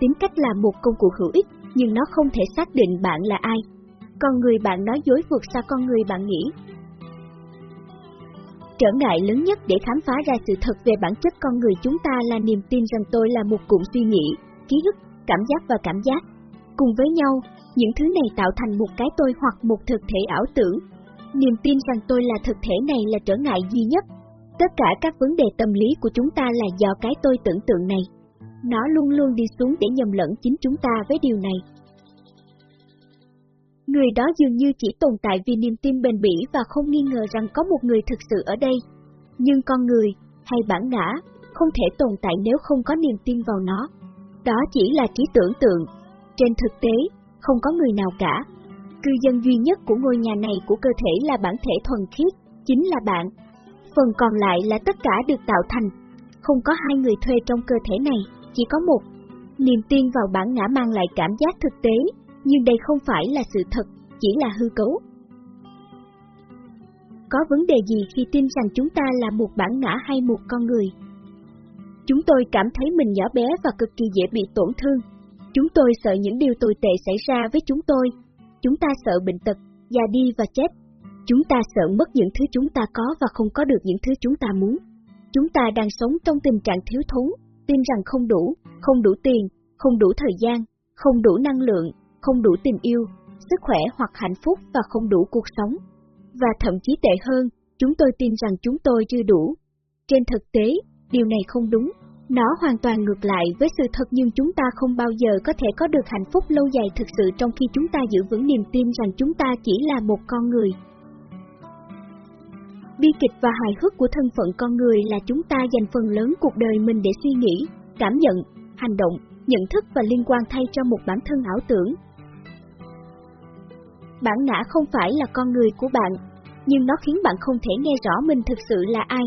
Tính cách là một công cụ hữu ích, nhưng nó không thể xác định bạn là ai. Con người bạn nói dối vượt xa con người bạn nghĩ, Trở ngại lớn nhất để khám phá ra sự thật về bản chất con người chúng ta là niềm tin rằng tôi là một cụm suy nghĩ, ký ức, cảm giác và cảm giác. Cùng với nhau, những thứ này tạo thành một cái tôi hoặc một thực thể ảo tưởng. Niềm tin rằng tôi là thực thể này là trở ngại duy nhất. Tất cả các vấn đề tâm lý của chúng ta là do cái tôi tưởng tượng này. Nó luôn luôn đi xuống để nhầm lẫn chính chúng ta với điều này. Người đó dường như chỉ tồn tại vì niềm tin bền bỉ và không nghi ngờ rằng có một người thực sự ở đây. Nhưng con người, hay bản ngã, không thể tồn tại nếu không có niềm tin vào nó. Đó chỉ là trí tưởng tượng. Trên thực tế, không có người nào cả. Cư dân duy nhất của ngôi nhà này của cơ thể là bản thể thuần khiết, chính là bạn. Phần còn lại là tất cả được tạo thành. Không có hai người thuê trong cơ thể này, chỉ có một. Niềm tin vào bản ngã mang lại cảm giác thực tế, nhưng đây không phải là sự thật, chỉ là hư cấu. Có vấn đề gì khi tin rằng chúng ta là một bản ngã hay một con người? Chúng tôi cảm thấy mình nhỏ bé và cực kỳ dễ bị tổn thương. Chúng tôi sợ những điều tồi tệ xảy ra với chúng tôi. Chúng ta sợ bệnh tật, già đi và chết. Chúng ta sợ mất những thứ chúng ta có và không có được những thứ chúng ta muốn. Chúng ta đang sống trong tình trạng thiếu thốn, tin rằng không đủ, không đủ tiền, không đủ thời gian, không đủ năng lượng, không đủ tình yêu, sức khỏe hoặc hạnh phúc và không đủ cuộc sống. Và thậm chí tệ hơn, chúng tôi tin rằng chúng tôi chưa đủ. Trên thực tế, điều này không đúng. Nó hoàn toàn ngược lại với sự thật nhưng chúng ta không bao giờ có thể có được hạnh phúc lâu dài thực sự trong khi chúng ta giữ vững niềm tin rằng chúng ta chỉ là một con người. Bi kịch và hài hước của thân phận con người là chúng ta dành phần lớn cuộc đời mình để suy nghĩ, cảm nhận, hành động, nhận thức và liên quan thay cho một bản thân ảo tưởng, Bản ngã không phải là con người của bạn, nhưng nó khiến bạn không thể nghe rõ mình thực sự là ai.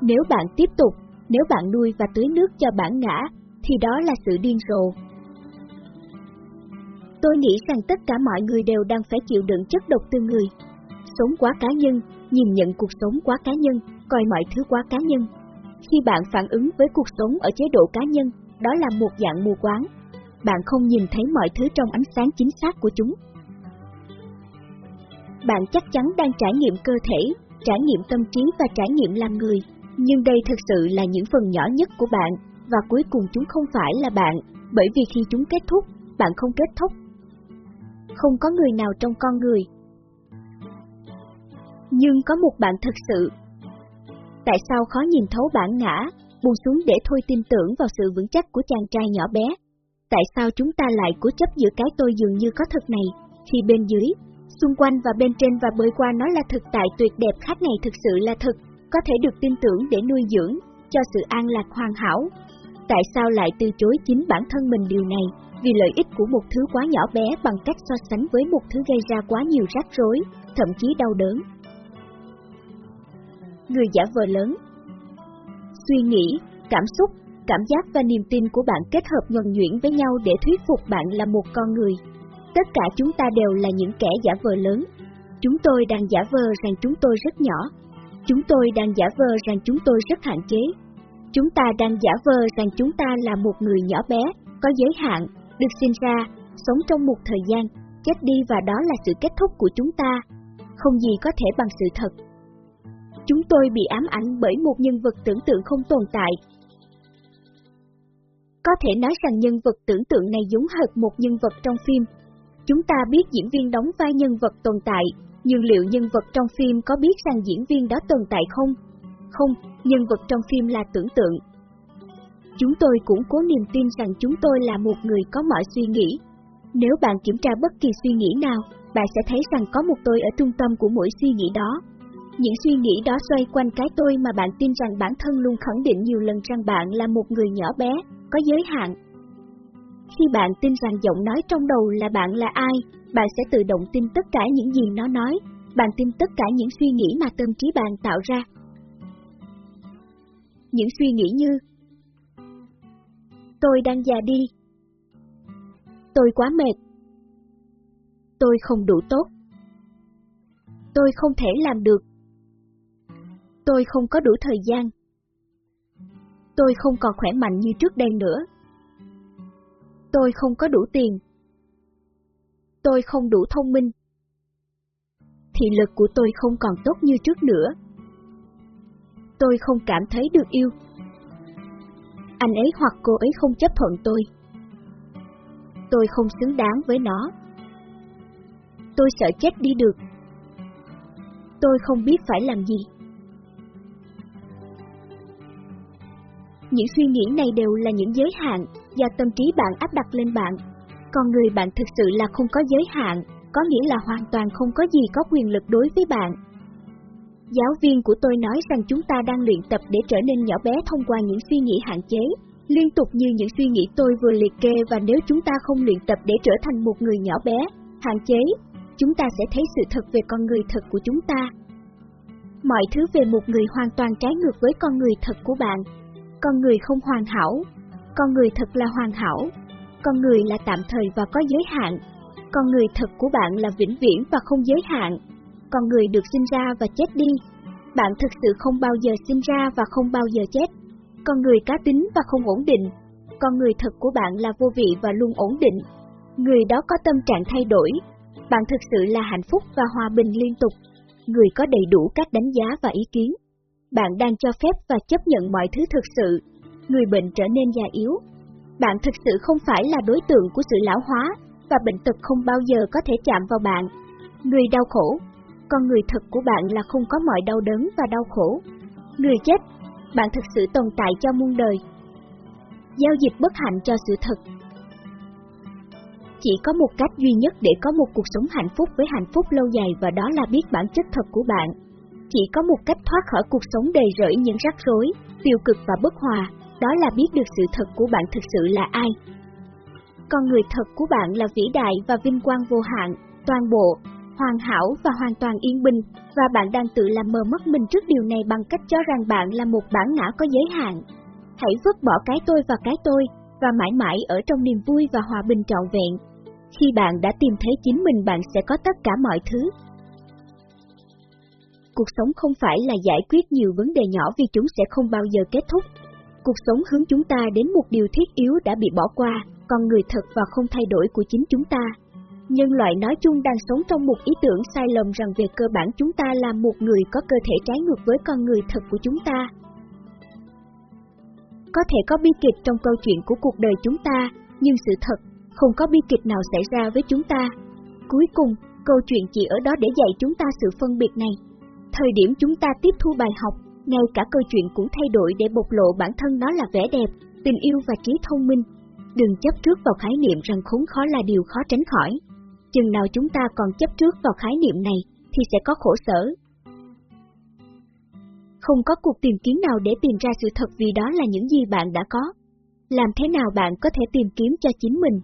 Nếu bạn tiếp tục, nếu bạn nuôi và tưới nước cho bản ngã, thì đó là sự điên rồ. Tôi nghĩ rằng tất cả mọi người đều đang phải chịu đựng chất độc từ người. Sống quá cá nhân, nhìn nhận cuộc sống quá cá nhân, coi mọi thứ quá cá nhân. Khi bạn phản ứng với cuộc sống ở chế độ cá nhân, đó là một dạng mù quáng. Bạn không nhìn thấy mọi thứ trong ánh sáng chính xác của chúng. Bạn chắc chắn đang trải nghiệm cơ thể, trải nghiệm tâm trí và trải nghiệm làm người, nhưng đây thực sự là những phần nhỏ nhất của bạn, và cuối cùng chúng không phải là bạn, bởi vì khi chúng kết thúc, bạn không kết thúc. Không có người nào trong con người. Nhưng có một bạn thực sự. Tại sao khó nhìn thấu bản ngã, buông xuống để thôi tin tưởng vào sự vững chắc của chàng trai nhỏ bé? Tại sao chúng ta lại cố chấp giữa cái tôi dường như có thật này, khi bên dưới, xung quanh và bên trên và bơi qua nó là thực tại tuyệt đẹp khác này thực sự là thực, có thể được tin tưởng để nuôi dưỡng, cho sự an lạc hoàn hảo. Tại sao lại từ chối chính bản thân mình điều này, vì lợi ích của một thứ quá nhỏ bé bằng cách so sánh với một thứ gây ra quá nhiều rắc rối, thậm chí đau đớn. Người giả vờ lớn Suy nghĩ, cảm xúc, cảm giác và niềm tin của bạn kết hợp nhuần nhuyễn với nhau để thuyết phục bạn là một con người. Tất cả chúng ta đều là những kẻ giả vờ lớn. Chúng tôi đang giả vờ rằng chúng tôi rất nhỏ. Chúng tôi đang giả vờ rằng chúng tôi rất hạn chế. Chúng ta đang giả vờ rằng chúng ta là một người nhỏ bé, có giới hạn, được sinh ra, sống trong một thời gian, chết đi và đó là sự kết thúc của chúng ta. Không gì có thể bằng sự thật. Chúng tôi bị ám ảnh bởi một nhân vật tưởng tượng không tồn tại. Có thể nói rằng nhân vật tưởng tượng này giống hệt một nhân vật trong phim. Chúng ta biết diễn viên đóng vai nhân vật tồn tại, nhưng liệu nhân vật trong phim có biết rằng diễn viên đó tồn tại không? Không, nhân vật trong phim là tưởng tượng. Chúng tôi cũng cố niềm tin rằng chúng tôi là một người có mọi suy nghĩ. Nếu bạn kiểm tra bất kỳ suy nghĩ nào, bạn sẽ thấy rằng có một tôi ở trung tâm của mỗi suy nghĩ đó. Những suy nghĩ đó xoay quanh cái tôi mà bạn tin rằng bản thân luôn khẳng định nhiều lần rằng bạn là một người nhỏ bé, có giới hạn. Khi bạn tin rằng giọng nói trong đầu là bạn là ai, bạn sẽ tự động tin tất cả những gì nó nói, bạn tin tất cả những suy nghĩ mà tâm trí bạn tạo ra. Những suy nghĩ như Tôi đang già đi. Tôi quá mệt. Tôi không đủ tốt. Tôi không thể làm được. Tôi không có đủ thời gian. Tôi không còn khỏe mạnh như trước đây nữa. Tôi không có đủ tiền. Tôi không đủ thông minh. Thị lực của tôi không còn tốt như trước nữa. Tôi không cảm thấy được yêu. Anh ấy hoặc cô ấy không chấp thuận tôi. Tôi không xứng đáng với nó. Tôi sợ chết đi được. Tôi không biết phải làm gì. Những suy nghĩ này đều là những giới hạn do tâm trí bạn áp đặt lên bạn. Con người bạn thực sự là không có giới hạn, có nghĩa là hoàn toàn không có gì có quyền lực đối với bạn. Giáo viên của tôi nói rằng chúng ta đang luyện tập để trở nên nhỏ bé thông qua những suy nghĩ hạn chế, liên tục như những suy nghĩ tôi vừa liệt kê và nếu chúng ta không luyện tập để trở thành một người nhỏ bé, hạn chế, chúng ta sẽ thấy sự thật về con người thật của chúng ta. Mọi thứ về một người hoàn toàn trái ngược với con người thật của bạn. Con người không hoàn hảo, con người thật là hoàn hảo, con người là tạm thời và có giới hạn, con người thật của bạn là vĩnh viễn và không giới hạn, con người được sinh ra và chết đi. Bạn thực sự không bao giờ sinh ra và không bao giờ chết. Con người cá tính và không ổn định. Con người thật của bạn là vô vị và luôn ổn định. Người đó có tâm trạng thay đổi. Bạn thực sự là hạnh phúc và hòa bình liên tục. Người có đầy đủ các đánh giá và ý kiến. Bạn đang cho phép và chấp nhận mọi thứ thực sự. Người bệnh trở nên già yếu. Bạn thực sự không phải là đối tượng của sự lão hóa, và bệnh tật không bao giờ có thể chạm vào bạn. Người đau khổ, con người thật của bạn là không có mọi đau đớn và đau khổ. Người chết, bạn thực sự tồn tại cho muôn đời. Giao dịch bất hạnh cho sự thật. Chỉ có một cách duy nhất để có một cuộc sống hạnh phúc với hạnh phúc lâu dài và đó là biết bản chất thật của bạn. Chỉ có một cách thoát khỏi cuộc sống đầy rẫy những rắc rối, tiêu cực và bất hòa, đó là biết được sự thật của bạn thực sự là ai. Con người thật của bạn là vĩ đại và vinh quang vô hạn, toàn bộ, hoàn hảo và hoàn toàn yên bình, và bạn đang tự làm mờ mất mình trước điều này bằng cách cho rằng bạn là một bản ngã có giới hạn. Hãy vứt bỏ cái tôi và cái tôi, và mãi mãi ở trong niềm vui và hòa bình trọn vẹn. Khi bạn đã tìm thấy chính mình bạn sẽ có tất cả mọi thứ. Cuộc sống không phải là giải quyết nhiều vấn đề nhỏ vì chúng sẽ không bao giờ kết thúc. Cuộc sống hướng chúng ta đến một điều thiết yếu đã bị bỏ qua, con người thật và không thay đổi của chính chúng ta. Nhân loại nói chung đang sống trong một ý tưởng sai lầm rằng về cơ bản chúng ta là một người có cơ thể trái ngược với con người thật của chúng ta. Có thể có bi kịch trong câu chuyện của cuộc đời chúng ta, nhưng sự thật, không có bi kịch nào xảy ra với chúng ta. Cuối cùng, câu chuyện chỉ ở đó để dạy chúng ta sự phân biệt này. Thời điểm chúng ta tiếp thu bài học, ngay cả câu chuyện cũng thay đổi để bộc lộ bản thân nó là vẻ đẹp, tình yêu và trí thông minh. Đừng chấp trước vào khái niệm rằng khốn khó là điều khó tránh khỏi. Chừng nào chúng ta còn chấp trước vào khái niệm này, thì sẽ có khổ sở. Không có cuộc tìm kiếm nào để tìm ra sự thật vì đó là những gì bạn đã có. Làm thế nào bạn có thể tìm kiếm cho chính mình?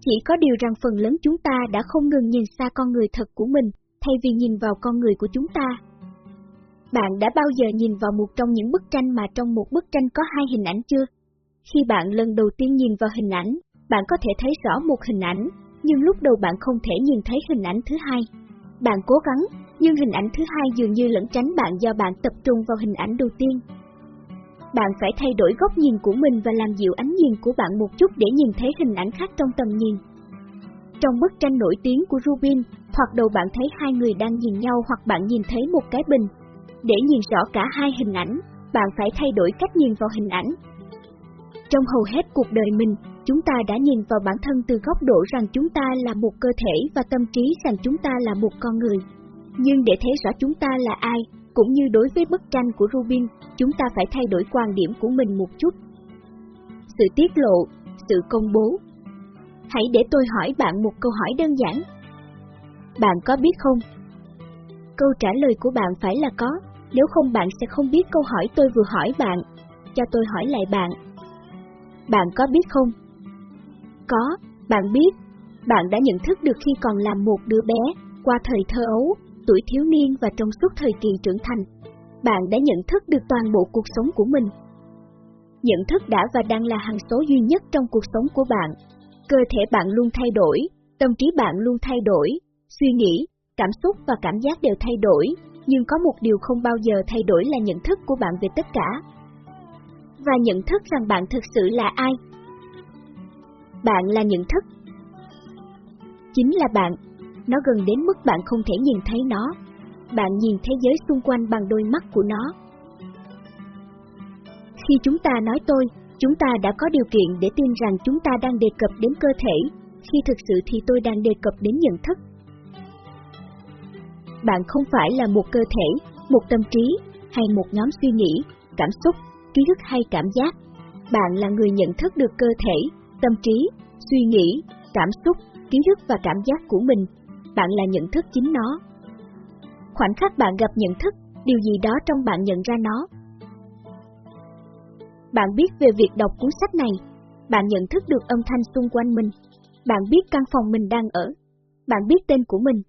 Chỉ có điều rằng phần lớn chúng ta đã không ngừng nhìn xa con người thật của mình, thay vì nhìn vào con người của chúng ta. Bạn đã bao giờ nhìn vào một trong những bức tranh mà trong một bức tranh có hai hình ảnh chưa? Khi bạn lần đầu tiên nhìn vào hình ảnh, bạn có thể thấy rõ một hình ảnh, nhưng lúc đầu bạn không thể nhìn thấy hình ảnh thứ hai. Bạn cố gắng, nhưng hình ảnh thứ hai dường như lẫn tránh bạn do bạn tập trung vào hình ảnh đầu tiên. Bạn phải thay đổi góc nhìn của mình và làm dịu ánh nhìn của bạn một chút để nhìn thấy hình ảnh khác trong tầm nhìn. Trong bức tranh nổi tiếng của Rubin, thoạt đầu bạn thấy hai người đang nhìn nhau hoặc bạn nhìn thấy một cái bình. Để nhìn rõ cả hai hình ảnh, bạn phải thay đổi cách nhìn vào hình ảnh. Trong hầu hết cuộc đời mình, chúng ta đã nhìn vào bản thân từ góc độ rằng chúng ta là một cơ thể và tâm trí rằng chúng ta là một con người. Nhưng để thấy rõ chúng ta là ai, cũng như đối với bức tranh của Rubin, chúng ta phải thay đổi quan điểm của mình một chút. Sự tiết lộ, sự công bố. Hãy để tôi hỏi bạn một câu hỏi đơn giản. Bạn có biết không? Câu trả lời của bạn phải là có, nếu không bạn sẽ không biết câu hỏi tôi vừa hỏi bạn. Cho tôi hỏi lại bạn. Bạn có biết không? Có, bạn biết. Bạn đã nhận thức được khi còn là một đứa bé, qua thời thơ ấu, tuổi thiếu niên và trong suốt thời kỳ trưởng thành, bạn đã nhận thức được toàn bộ cuộc sống của mình. Nhận thức đã và đang là hằng số duy nhất trong cuộc sống của bạn. Cơ thể bạn luôn thay đổi, tâm trí bạn luôn thay đổi, suy nghĩ, cảm xúc và cảm giác đều thay đổi, nhưng có một điều không bao giờ thay đổi là nhận thức của bạn về tất cả. Và nhận thức rằng bạn thực sự là ai. Bạn là nhận thức. Chính là bạn, nó gần đến mức bạn không thể nhìn thấy nó. Bạn nhìn thế giới xung quanh bằng đôi mắt của nó. Khi chúng ta nói tôi, chúng ta đã có điều kiện để tin rằng chúng ta đang đề cập đến cơ thể, khi thực sự thì tôi đang đề cập đến nhận thức. Bạn không phải là một cơ thể, một tâm trí, hay một nhóm suy nghĩ, cảm xúc, ký ức hay cảm giác. Bạn là người nhận thức được cơ thể, tâm trí, suy nghĩ, cảm xúc, ký ức và cảm giác của mình bạn là nhận thức chính nó. Khoảnh khắc bạn gặp nhận thức, điều gì đó trong bạn nhận ra nó. Bạn biết về việc đọc cuốn sách này, bạn nhận thức được âm thanh xung quanh mình, bạn biết căn phòng mình đang ở, bạn biết tên của mình,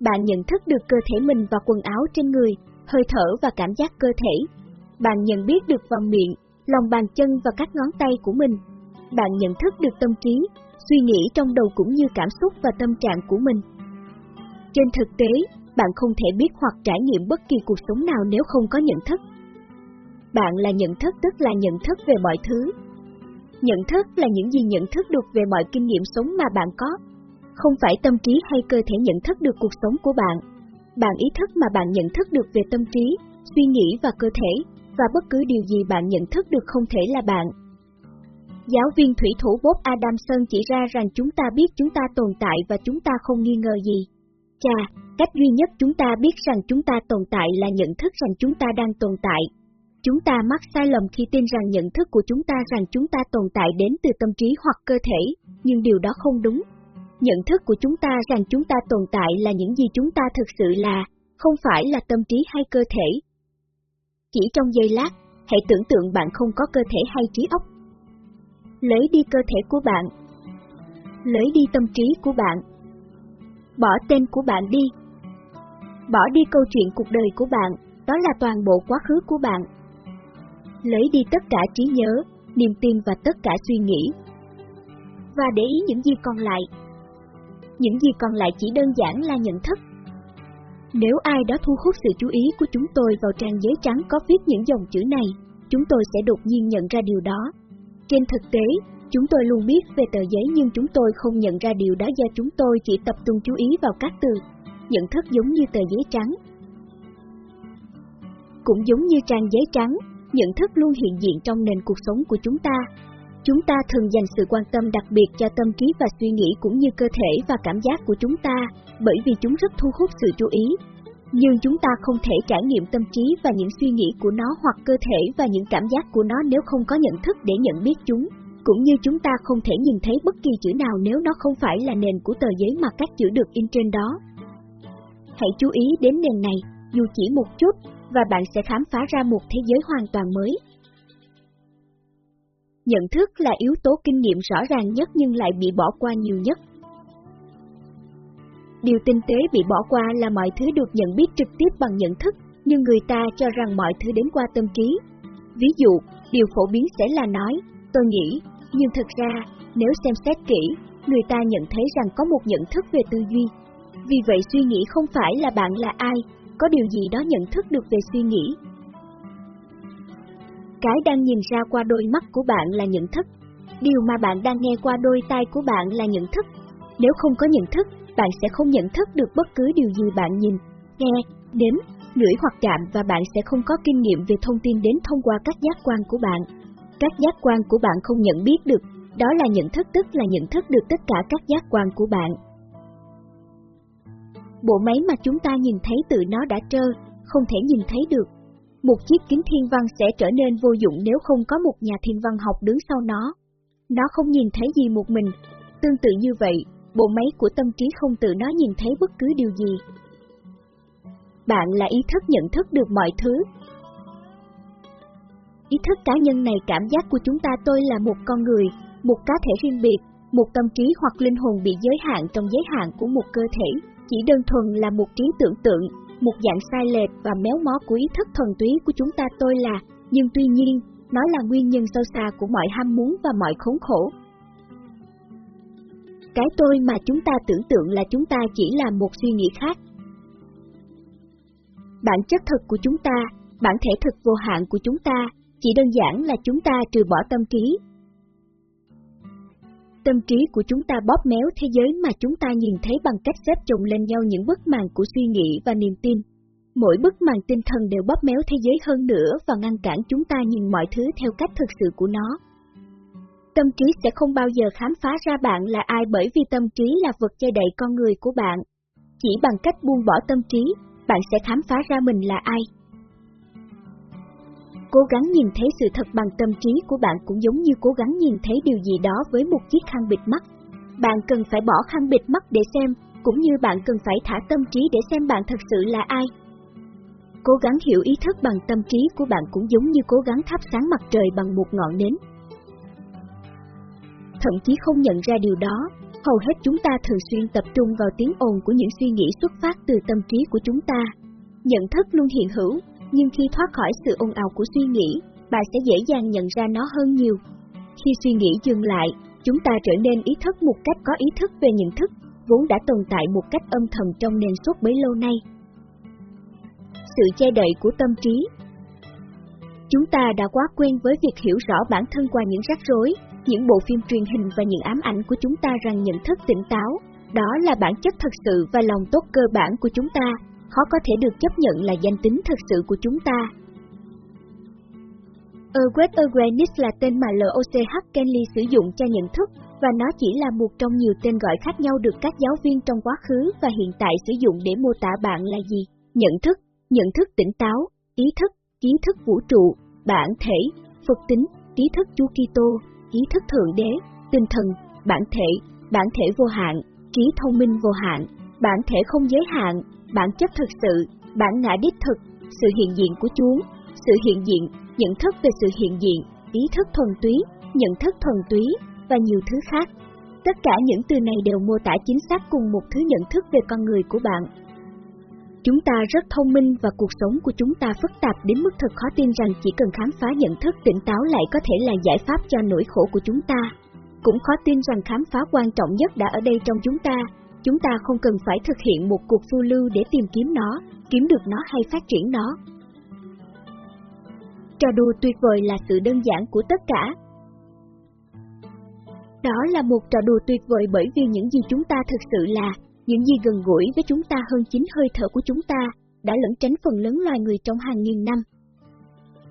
bạn nhận thức được cơ thể mình và quần áo trên người, hơi thở và cảm giác cơ thể, bạn nhận biết được vòng miệng, lòng bàn chân và các ngón tay của mình, bạn nhận thức được tâm trí, suy nghĩ trong đầu cũng như cảm xúc và tâm trạng của mình. Trên thực tế, bạn không thể biết hoặc trải nghiệm bất kỳ cuộc sống nào nếu không có nhận thức. Bạn là nhận thức tức là nhận thức về mọi thứ. Nhận thức là những gì nhận thức được về mọi kinh nghiệm sống mà bạn có. Không phải tâm trí hay cơ thể nhận thức được cuộc sống của bạn. Bạn ý thức mà bạn nhận thức được về tâm trí, suy nghĩ và cơ thể, và bất cứ điều gì bạn nhận thức được không thể là bạn. Giáo viên thủy thủ Bob Adamson chỉ ra rằng chúng ta biết chúng ta tồn tại và chúng ta không nghi ngờ gì. Chà, cách duy nhất chúng ta biết rằng chúng ta tồn tại là nhận thức rằng chúng ta đang tồn tại. Chúng ta mắc sai lầm khi tin rằng nhận thức của chúng ta rằng chúng ta tồn tại đến từ tâm trí hoặc cơ thể, nhưng điều đó không đúng. Nhận thức của chúng ta rằng chúng ta tồn tại là những gì chúng ta thực sự là, không phải là tâm trí hay cơ thể. Chỉ trong giây lát, hãy tưởng tượng bạn không có cơ thể hay trí óc. Lấy đi cơ thể của bạn. Lấy đi tâm trí của bạn bỏ tên của bạn đi. Bỏ đi câu chuyện cuộc đời của bạn, đó là toàn bộ quá khứ của bạn. Lấy đi tất cả trí nhớ, niềm tin và tất cả suy nghĩ. Và để ý những gì còn lại. Những gì còn lại chỉ đơn giản là nhận thức. Nếu ai đó thu hút sự chú ý của chúng tôi vào trang giấy trắng có viết những dòng chữ này, chúng tôi sẽ đột nhiên nhận ra điều đó. Trên thực tế, chúng tôi luôn biết về tờ giấy nhưng chúng tôi không nhận ra điều đó do chúng tôi chỉ tập trung chú ý vào các từ, nhận thức giống như tờ giấy trắng. Cũng giống như trang giấy trắng, nhận thức luôn hiện diện trong nền cuộc sống của chúng ta. Chúng ta thường dành sự quan tâm đặc biệt cho tâm trí và suy nghĩ cũng như cơ thể và cảm giác của chúng ta, bởi vì chúng rất thu hút sự chú ý. Nhưng chúng ta không thể trải nghiệm tâm trí và những suy nghĩ của nó hoặc cơ thể và những cảm giác của nó nếu không có nhận thức để nhận biết chúng, cũng như chúng ta không thể nhìn thấy bất kỳ chữ nào nếu nó không phải là nền của tờ giấy mà các chữ được in trên đó. Hãy chú ý đến nền này, dù chỉ một chút, và bạn sẽ khám phá ra một thế giới hoàn toàn mới. Nhận thức là yếu tố kinh nghiệm rõ ràng nhất nhưng lại bị bỏ qua nhiều nhất. Điều tinh tế bị bỏ qua là mọi thứ được nhận biết trực tiếp bằng nhận thức, nhưng người ta cho rằng mọi thứ đến qua tâm trí. Ví dụ, điều phổ biến sẽ là nói, tôi nghĩ, nhưng thực ra, nếu xem xét kỹ, người ta nhận thấy rằng có một nhận thức về tư duy. Vì vậy suy nghĩ không phải là bạn là ai, có điều gì đó nhận thức được về suy nghĩ. Cái đang nhìn ra qua đôi mắt của bạn là nhận thức, điều mà bạn đang nghe qua đôi tai của bạn là nhận thức. Nếu không có nhận thức, bạn sẽ không nhận thức được bất cứ điều gì bạn nhìn, nghe, đếm, ngửi hoặc chạm và bạn sẽ không có kinh nghiệm về thông tin đến thông qua các giác quan của bạn. Các giác quan của bạn không nhận biết được, đó là nhận thức tức là nhận thức được tất cả các giác quan của bạn bộ máy mà chúng ta nhìn thấy tự nó đã trơ, không thể nhìn thấy được. Một chiếc kính thiên văn sẽ trở nên vô dụng nếu không có một nhà thiên văn học đứng sau nó. Nó không nhìn thấy gì một mình. Tương tự như vậy, bộ máy của tâm trí không tự nó nhìn thấy bất cứ điều gì. Bạn là ý thức nhận thức được mọi thứ. Ý thức cá nhân này cảm giác của chúng ta tôi là một con người, một cá thể riêng biệt, một tâm trí hoặc linh hồn bị giới hạn trong giới hạn của một cơ thể chỉ đơn thuần là một trí tưởng tượng, một dạng sai lệch và méo mó của ý thức thuần túy của chúng ta tôi là, nhưng tuy nhiên, nó là nguyên nhân sâu xa của mọi ham muốn và mọi khốn khổ. Cái tôi mà chúng ta tưởng tượng là chúng ta chỉ là một suy nghĩ khác. Bản chất thực của chúng ta, bản thể thực vô hạn của chúng ta, chỉ đơn giản là chúng ta trừ bỏ tâm trí, Tâm trí của chúng ta bóp méo thế giới mà chúng ta nhìn thấy bằng cách xếp chồng lên nhau những bức màn của suy nghĩ và niềm tin. Mỗi bức màn tinh thần đều bóp méo thế giới hơn nữa và ngăn cản chúng ta nhìn mọi thứ theo cách thực sự của nó. Tâm trí sẽ không bao giờ khám phá ra bạn là ai bởi vì tâm trí là vật che đậy con người của bạn. Chỉ bằng cách buông bỏ tâm trí, bạn sẽ khám phá ra mình là ai cố gắng nhìn thấy sự thật bằng tâm trí của bạn cũng giống như cố gắng nhìn thấy điều gì đó với một chiếc khăn bịt mắt. Bạn cần phải bỏ khăn bịt mắt để xem, cũng như bạn cần phải thả tâm trí để xem bạn thật sự là ai. Cố gắng hiểu ý thức bằng tâm trí của bạn cũng giống như cố gắng thắp sáng mặt trời bằng một ngọn nến. Thậm chí không nhận ra điều đó, hầu hết chúng ta thường xuyên tập trung vào tiếng ồn của những suy nghĩ xuất phát từ tâm trí của chúng ta. Nhận thức luôn hiện hữu, nhưng khi thoát khỏi sự ồn ào của suy nghĩ, bà sẽ dễ dàng nhận ra nó hơn nhiều. Khi suy nghĩ dừng lại, chúng ta trở nên ý thức một cách có ý thức về nhận thức, vốn đã tồn tại một cách âm thầm trong nền suốt bấy lâu nay. Sự che đậy của tâm trí Chúng ta đã quá quen với việc hiểu rõ bản thân qua những rắc rối, những bộ phim truyền hình và những ám ảnh của chúng ta rằng nhận thức tỉnh táo, đó là bản chất thật sự và lòng tốt cơ bản của chúng ta, khó có thể được chấp nhận là danh tính thực sự của chúng ta. Erwet Awareness là tên mà LOCH Kenley sử dụng cho nhận thức, và nó chỉ là một trong nhiều tên gọi khác nhau được các giáo viên trong quá khứ và hiện tại sử dụng để mô tả bạn là gì. Nhận thức, nhận thức tỉnh táo, ý thức, ý thức vũ trụ, bản thể, Phật tính, ý thức Chúa Kitô, ý thức Thượng Đế, tinh thần, bản thể, bản thể vô hạn, trí thông minh vô hạn, bản thể không giới hạn, bản chất thực sự, bản ngã đích thực, sự hiện diện của Chúa, sự hiện diện, nhận thức về sự hiện diện, ý thức thuần túy, nhận thức thuần túy, và nhiều thứ khác. Tất cả những từ này đều mô tả chính xác cùng một thứ nhận thức về con người của bạn. Chúng ta rất thông minh và cuộc sống của chúng ta phức tạp đến mức thật khó tin rằng chỉ cần khám phá nhận thức tỉnh táo lại có thể là giải pháp cho nỗi khổ của chúng ta. Cũng khó tin rằng khám phá quan trọng nhất đã ở đây trong chúng ta, chúng ta không cần phải thực hiện một cuộc phiêu lưu để tìm kiếm nó, kiếm được nó hay phát triển nó. Trò đùa tuyệt vời là sự đơn giản của tất cả. Đó là một trò đùa tuyệt vời bởi vì những gì chúng ta thực sự là, những gì gần gũi với chúng ta hơn chính hơi thở của chúng ta, đã lẫn tránh phần lớn loài người trong hàng nghìn năm.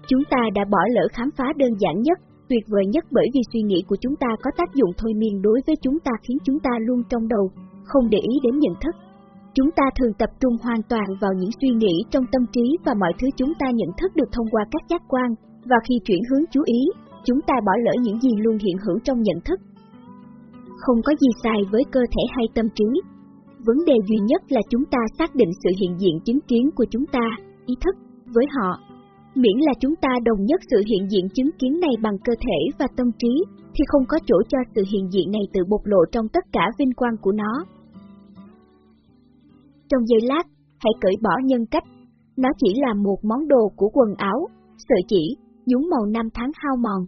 Chúng ta đã bỏ lỡ khám phá đơn giản nhất, tuyệt vời nhất bởi vì suy nghĩ của chúng ta có tác dụng thôi miên đối với chúng ta khiến chúng ta luôn trong đầu, không để ý đến nhận thức. Chúng ta thường tập trung hoàn toàn vào những suy nghĩ trong tâm trí và mọi thứ chúng ta nhận thức được thông qua các giác quan, và khi chuyển hướng chú ý, chúng ta bỏ lỡ những gì luôn hiện hữu trong nhận thức. Không có gì sai với cơ thể hay tâm trí. Vấn đề duy nhất là chúng ta xác định sự hiện diện chứng kiến của chúng ta, ý thức, với họ. Miễn là chúng ta đồng nhất sự hiện diện chứng kiến này bằng cơ thể và tâm trí, thì không có chỗ cho sự hiện diện này tự bộc lộ trong tất cả vinh quang của nó. Trong giây lát, hãy cởi bỏ nhân cách. Nó chỉ là một món đồ của quần áo, sợi chỉ, nhúng màu năm tháng hao mòn.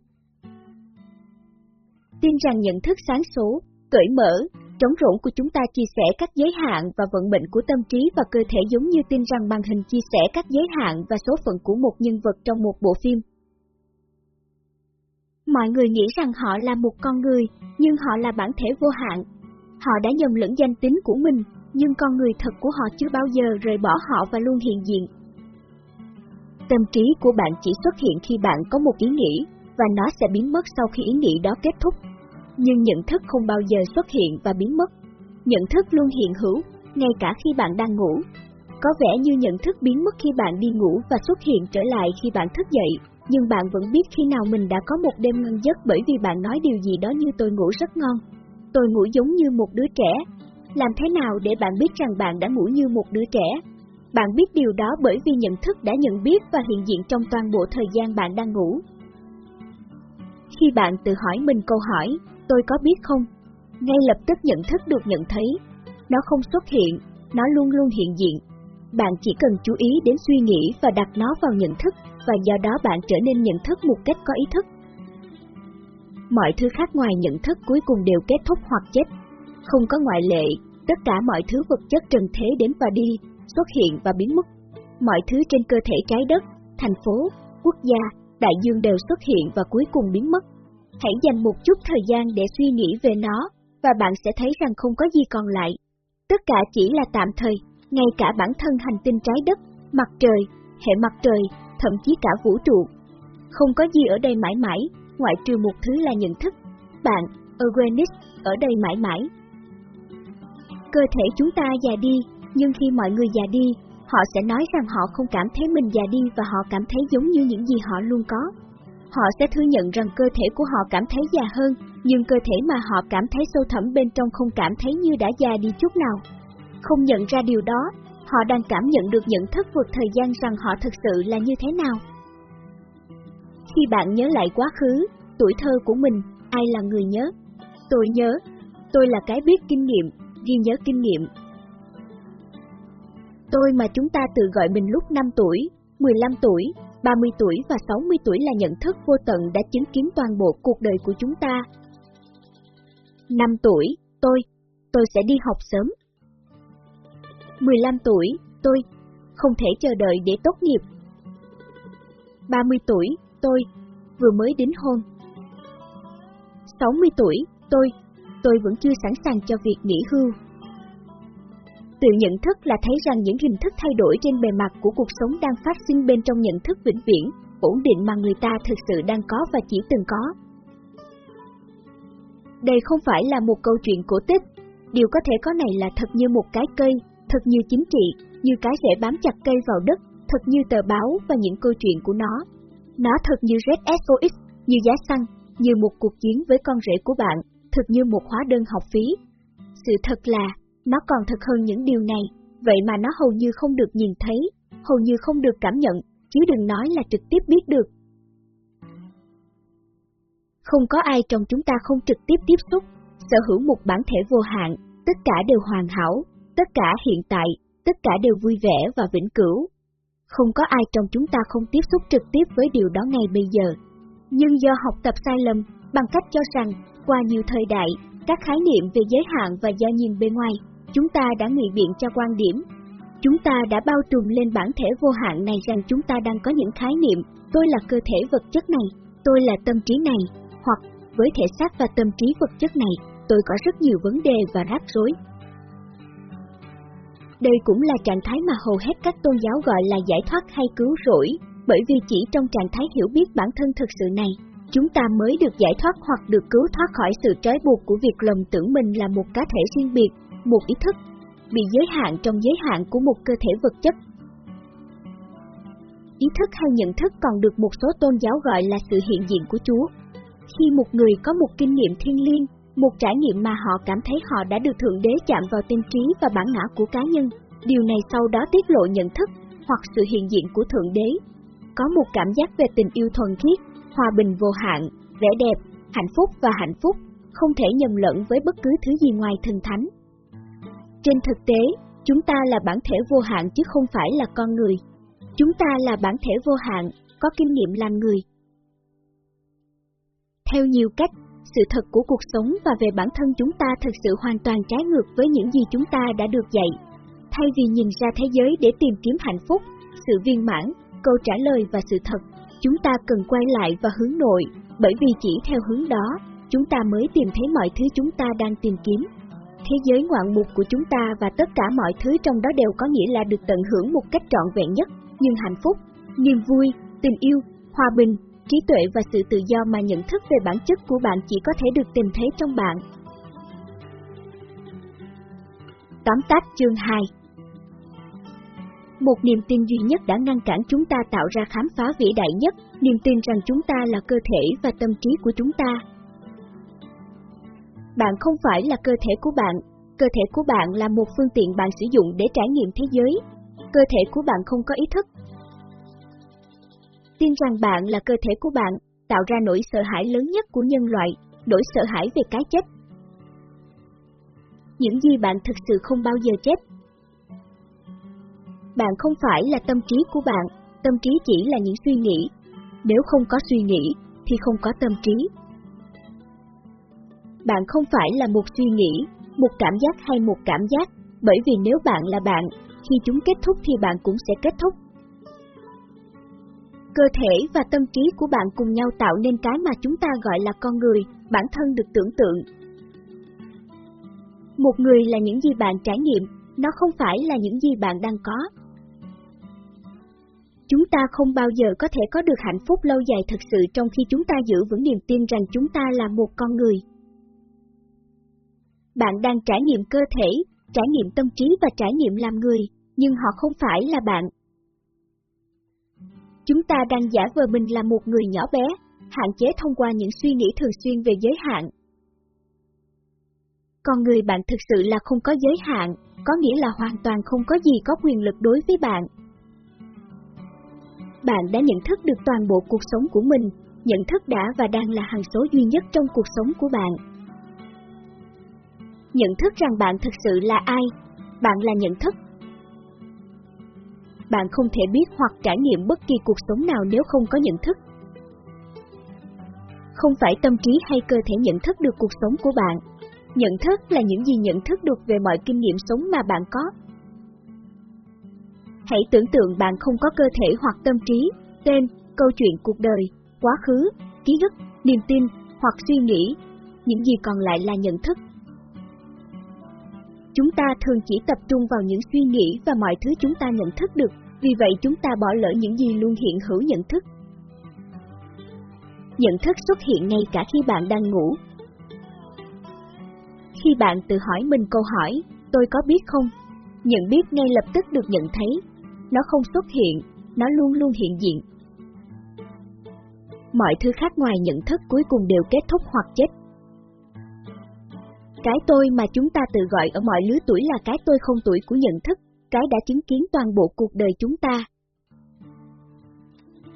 Tin rằng nhận thức sáng số, cởi mở, trống rỗng của chúng ta chia sẻ các giới hạn và vận mệnh của tâm trí và cơ thể giống như tin rằng màn hình chia sẻ các giới hạn và số phận của một nhân vật trong một bộ phim. Mọi người nghĩ rằng họ là một con người, nhưng họ là bản thể vô hạn. Họ đã nhầm lẫn danh tính của mình, nhưng con người thật của họ chưa bao giờ rời bỏ họ và luôn hiện diện. Tâm trí của bạn chỉ xuất hiện khi bạn có một ý nghĩ, và nó sẽ biến mất sau khi ý nghĩ đó kết thúc. Nhưng nhận thức không bao giờ xuất hiện và biến mất. Nhận thức luôn hiện hữu, ngay cả khi bạn đang ngủ. Có vẻ như nhận thức biến mất khi bạn đi ngủ và xuất hiện trở lại khi bạn thức dậy, nhưng bạn vẫn biết khi nào mình đã có một đêm ngon giấc bởi vì bạn nói điều gì đó như tôi ngủ rất ngon. Tôi ngủ giống như một đứa trẻ. Làm thế nào để bạn biết rằng bạn đã ngủ như một đứa trẻ? Bạn biết điều đó bởi vì nhận thức đã nhận biết và hiện diện trong toàn bộ thời gian bạn đang ngủ. Khi bạn tự hỏi mình câu hỏi, tôi có biết không? Ngay lập tức nhận thức được nhận thấy. Nó không xuất hiện, nó luôn luôn hiện diện. Bạn chỉ cần chú ý đến suy nghĩ và đặt nó vào nhận thức, và do đó bạn trở nên nhận thức một cách có ý thức. Mọi thứ khác ngoài nhận thức cuối cùng đều kết thúc hoặc chết. Không có ngoại lệ, tất cả mọi thứ vật chất trần thế đến và đi, xuất hiện và biến mất. Mọi thứ trên cơ thể trái đất, thành phố, quốc gia, đại dương đều xuất hiện và cuối cùng biến mất. Hãy dành một chút thời gian để suy nghĩ về nó, và bạn sẽ thấy rằng không có gì còn lại. Tất cả chỉ là tạm thời, ngay cả bản thân hành tinh trái đất, mặt trời, hệ mặt trời, thậm chí cả vũ trụ. Không có gì ở đây mãi mãi, ngoại trừ một thứ là nhận thức. Bạn, awareness, ở đây mãi mãi. Cơ thể chúng ta già đi, nhưng khi mọi người già đi, Họ sẽ nói rằng họ không cảm thấy mình già đi và họ cảm thấy giống như những gì họ luôn có. Họ sẽ thừa nhận rằng cơ thể của họ cảm thấy già hơn, nhưng cơ thể mà họ cảm thấy sâu thẳm bên trong không cảm thấy như đã già đi chút nào. Không nhận ra điều đó, họ đang cảm nhận được nhận thức vượt thời gian rằng họ thực sự là như thế nào. Khi bạn nhớ lại quá khứ, tuổi thơ của mình, ai là người nhớ? Tôi nhớ, tôi là cái biết kinh nghiệm, ghi nhớ kinh nghiệm, Tôi mà chúng ta tự gọi mình lúc 5 tuổi, 15 tuổi, 30 tuổi và 60 tuổi là nhận thức vô tận đã chứng kiến toàn bộ cuộc đời của chúng ta. 5 tuổi, tôi, tôi sẽ đi học sớm. 15 tuổi, tôi, không thể chờ đợi để tốt nghiệp. 30 tuổi, tôi, vừa mới đính hôn. 60 tuổi, tôi, tôi vẫn chưa sẵn sàng cho việc nghỉ hưu sự nhận thức là thấy rằng những hình thức thay đổi trên bề mặt của cuộc sống đang phát sinh bên trong nhận thức vĩnh viễn, ổn định mà người ta thực sự đang có và chỉ từng có. Đây không phải là một câu chuyện cổ tích, điều có thể có này là thật như một cái cây, thật như chính trị, như cái rễ bám chặt cây vào đất, thật như tờ báo và những câu chuyện của nó. Nó thật như Red SOX, như giá xăng, như một cuộc chiến với con rể của bạn, thật như một hóa đơn học phí. Sự thật là, nó còn thật hơn những điều này, vậy mà nó hầu như không được nhìn thấy, hầu như không được cảm nhận, chứ đừng nói là trực tiếp biết được. Không có ai trong chúng ta không trực tiếp tiếp xúc, sở hữu một bản thể vô hạn, tất cả đều hoàn hảo, tất cả hiện tại, tất cả đều vui vẻ và vĩnh cửu. Không có ai trong chúng ta không tiếp xúc trực tiếp với điều đó ngay bây giờ. Nhưng do học tập sai lầm, bằng cách cho rằng, qua nhiều thời đại, các khái niệm về giới hạn và do nhìn bên ngoài, chúng ta đã ngụy biện cho quan điểm. Chúng ta đã bao trùm lên bản thể vô hạn này rằng chúng ta đang có những khái niệm, tôi là cơ thể vật chất này, tôi là tâm trí này, hoặc với thể xác và tâm trí vật chất này, tôi có rất nhiều vấn đề và rắc rối. Đây cũng là trạng thái mà hầu hết các tôn giáo gọi là giải thoát hay cứu rỗi, bởi vì chỉ trong trạng thái hiểu biết bản thân thực sự này, chúng ta mới được giải thoát hoặc được cứu thoát khỏi sự trói buộc của việc lầm tưởng mình là một cá thể riêng biệt, một ý thức, bị giới hạn trong giới hạn của một cơ thể vật chất. Ý thức hay nhận thức còn được một số tôn giáo gọi là sự hiện diện của Chúa. Khi một người có một kinh nghiệm thiên liêng, một trải nghiệm mà họ cảm thấy họ đã được Thượng Đế chạm vào tinh trí và bản ngã của cá nhân, điều này sau đó tiết lộ nhận thức hoặc sự hiện diện của Thượng Đế. Có một cảm giác về tình yêu thuần khiết, hòa bình vô hạn, vẻ đẹp, hạnh phúc và hạnh phúc, không thể nhầm lẫn với bất cứ thứ gì ngoài thần thánh. Trên thực tế, chúng ta là bản thể vô hạn chứ không phải là con người. Chúng ta là bản thể vô hạn, có kinh nghiệm làm người. Theo nhiều cách, sự thật của cuộc sống và về bản thân chúng ta thực sự hoàn toàn trái ngược với những gì chúng ta đã được dạy. Thay vì nhìn ra thế giới để tìm kiếm hạnh phúc, sự viên mãn, câu trả lời và sự thật, chúng ta cần quay lại và hướng nội, bởi vì chỉ theo hướng đó, chúng ta mới tìm thấy mọi thứ chúng ta đang tìm kiếm. Thế giới ngoạn mục của chúng ta và tất cả mọi thứ trong đó đều có nghĩa là được tận hưởng một cách trọn vẹn nhất, nhưng hạnh phúc, niềm vui, tình yêu, hòa bình, trí tuệ và sự tự do mà nhận thức về bản chất của bạn chỉ có thể được tìm thấy trong bạn. Tóm tắt chương 2 Một niềm tin duy nhất đã ngăn cản chúng ta tạo ra khám phá vĩ đại nhất, niềm tin rằng chúng ta là cơ thể và tâm trí của chúng ta. Bạn không phải là cơ thể của bạn, cơ thể của bạn là một phương tiện bạn sử dụng để trải nghiệm thế giới. Cơ thể của bạn không có ý thức, tin rằng bạn là cơ thể của bạn, tạo ra nỗi sợ hãi lớn nhất của nhân loại, nỗi sợ hãi về cái chết. Những gì bạn thực sự không bao giờ chết. Bạn không phải là tâm trí của bạn, tâm trí chỉ là những suy nghĩ. Nếu không có suy nghĩ, thì không có tâm trí. Bạn không phải là một suy nghĩ, một cảm giác hay một cảm giác, bởi vì nếu bạn là bạn, khi chúng kết thúc thì bạn cũng sẽ kết thúc cơ thể và tâm trí của bạn cùng nhau tạo nên cái mà chúng ta gọi là con người, bản thân được tưởng tượng. Một người là những gì bạn trải nghiệm, nó không phải là những gì bạn đang có. Chúng ta không bao giờ có thể có được hạnh phúc lâu dài thực sự trong khi chúng ta giữ vững niềm tin rằng chúng ta là một con người. Bạn đang trải nghiệm cơ thể, trải nghiệm tâm trí và trải nghiệm làm người, nhưng họ không phải là bạn, Chúng ta đang giả vờ mình là một người nhỏ bé, hạn chế thông qua những suy nghĩ thường xuyên về giới hạn. Con người bạn thực sự là không có giới hạn, có nghĩa là hoàn toàn không có gì có quyền lực đối với bạn. Bạn đã nhận thức được toàn bộ cuộc sống của mình, nhận thức đã và đang là hằng số duy nhất trong cuộc sống của bạn. Nhận thức rằng bạn thực sự là ai, bạn là nhận thức, bạn không thể biết hoặc trải nghiệm bất kỳ cuộc sống nào nếu không có nhận thức. Không phải tâm trí hay cơ thể nhận thức được cuộc sống của bạn. Nhận thức là những gì nhận thức được về mọi kinh nghiệm sống mà bạn có. Hãy tưởng tượng bạn không có cơ thể hoặc tâm trí, tên, câu chuyện cuộc đời, quá khứ, ký ức, niềm tin hoặc suy nghĩ. Những gì còn lại là nhận thức. Chúng ta thường chỉ tập trung vào những suy nghĩ và mọi thứ chúng ta nhận thức được, vì vậy chúng ta bỏ lỡ những gì luôn hiện hữu nhận thức. Nhận thức xuất hiện ngay cả khi bạn đang ngủ. Khi bạn tự hỏi mình câu hỏi, tôi có biết không? Nhận biết ngay lập tức được nhận thấy. Nó không xuất hiện, nó luôn luôn hiện diện. Mọi thứ khác ngoài nhận thức cuối cùng đều kết thúc hoặc chết cái tôi mà chúng ta tự gọi ở mọi lứa tuổi là cái tôi không tuổi của nhận thức, cái đã chứng kiến toàn bộ cuộc đời chúng ta.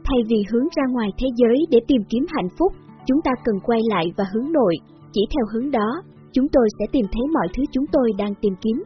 Thay vì hướng ra ngoài thế giới để tìm kiếm hạnh phúc, chúng ta cần quay lại và hướng nội, chỉ theo hướng đó, chúng tôi sẽ tìm thấy mọi thứ chúng tôi đang tìm kiếm.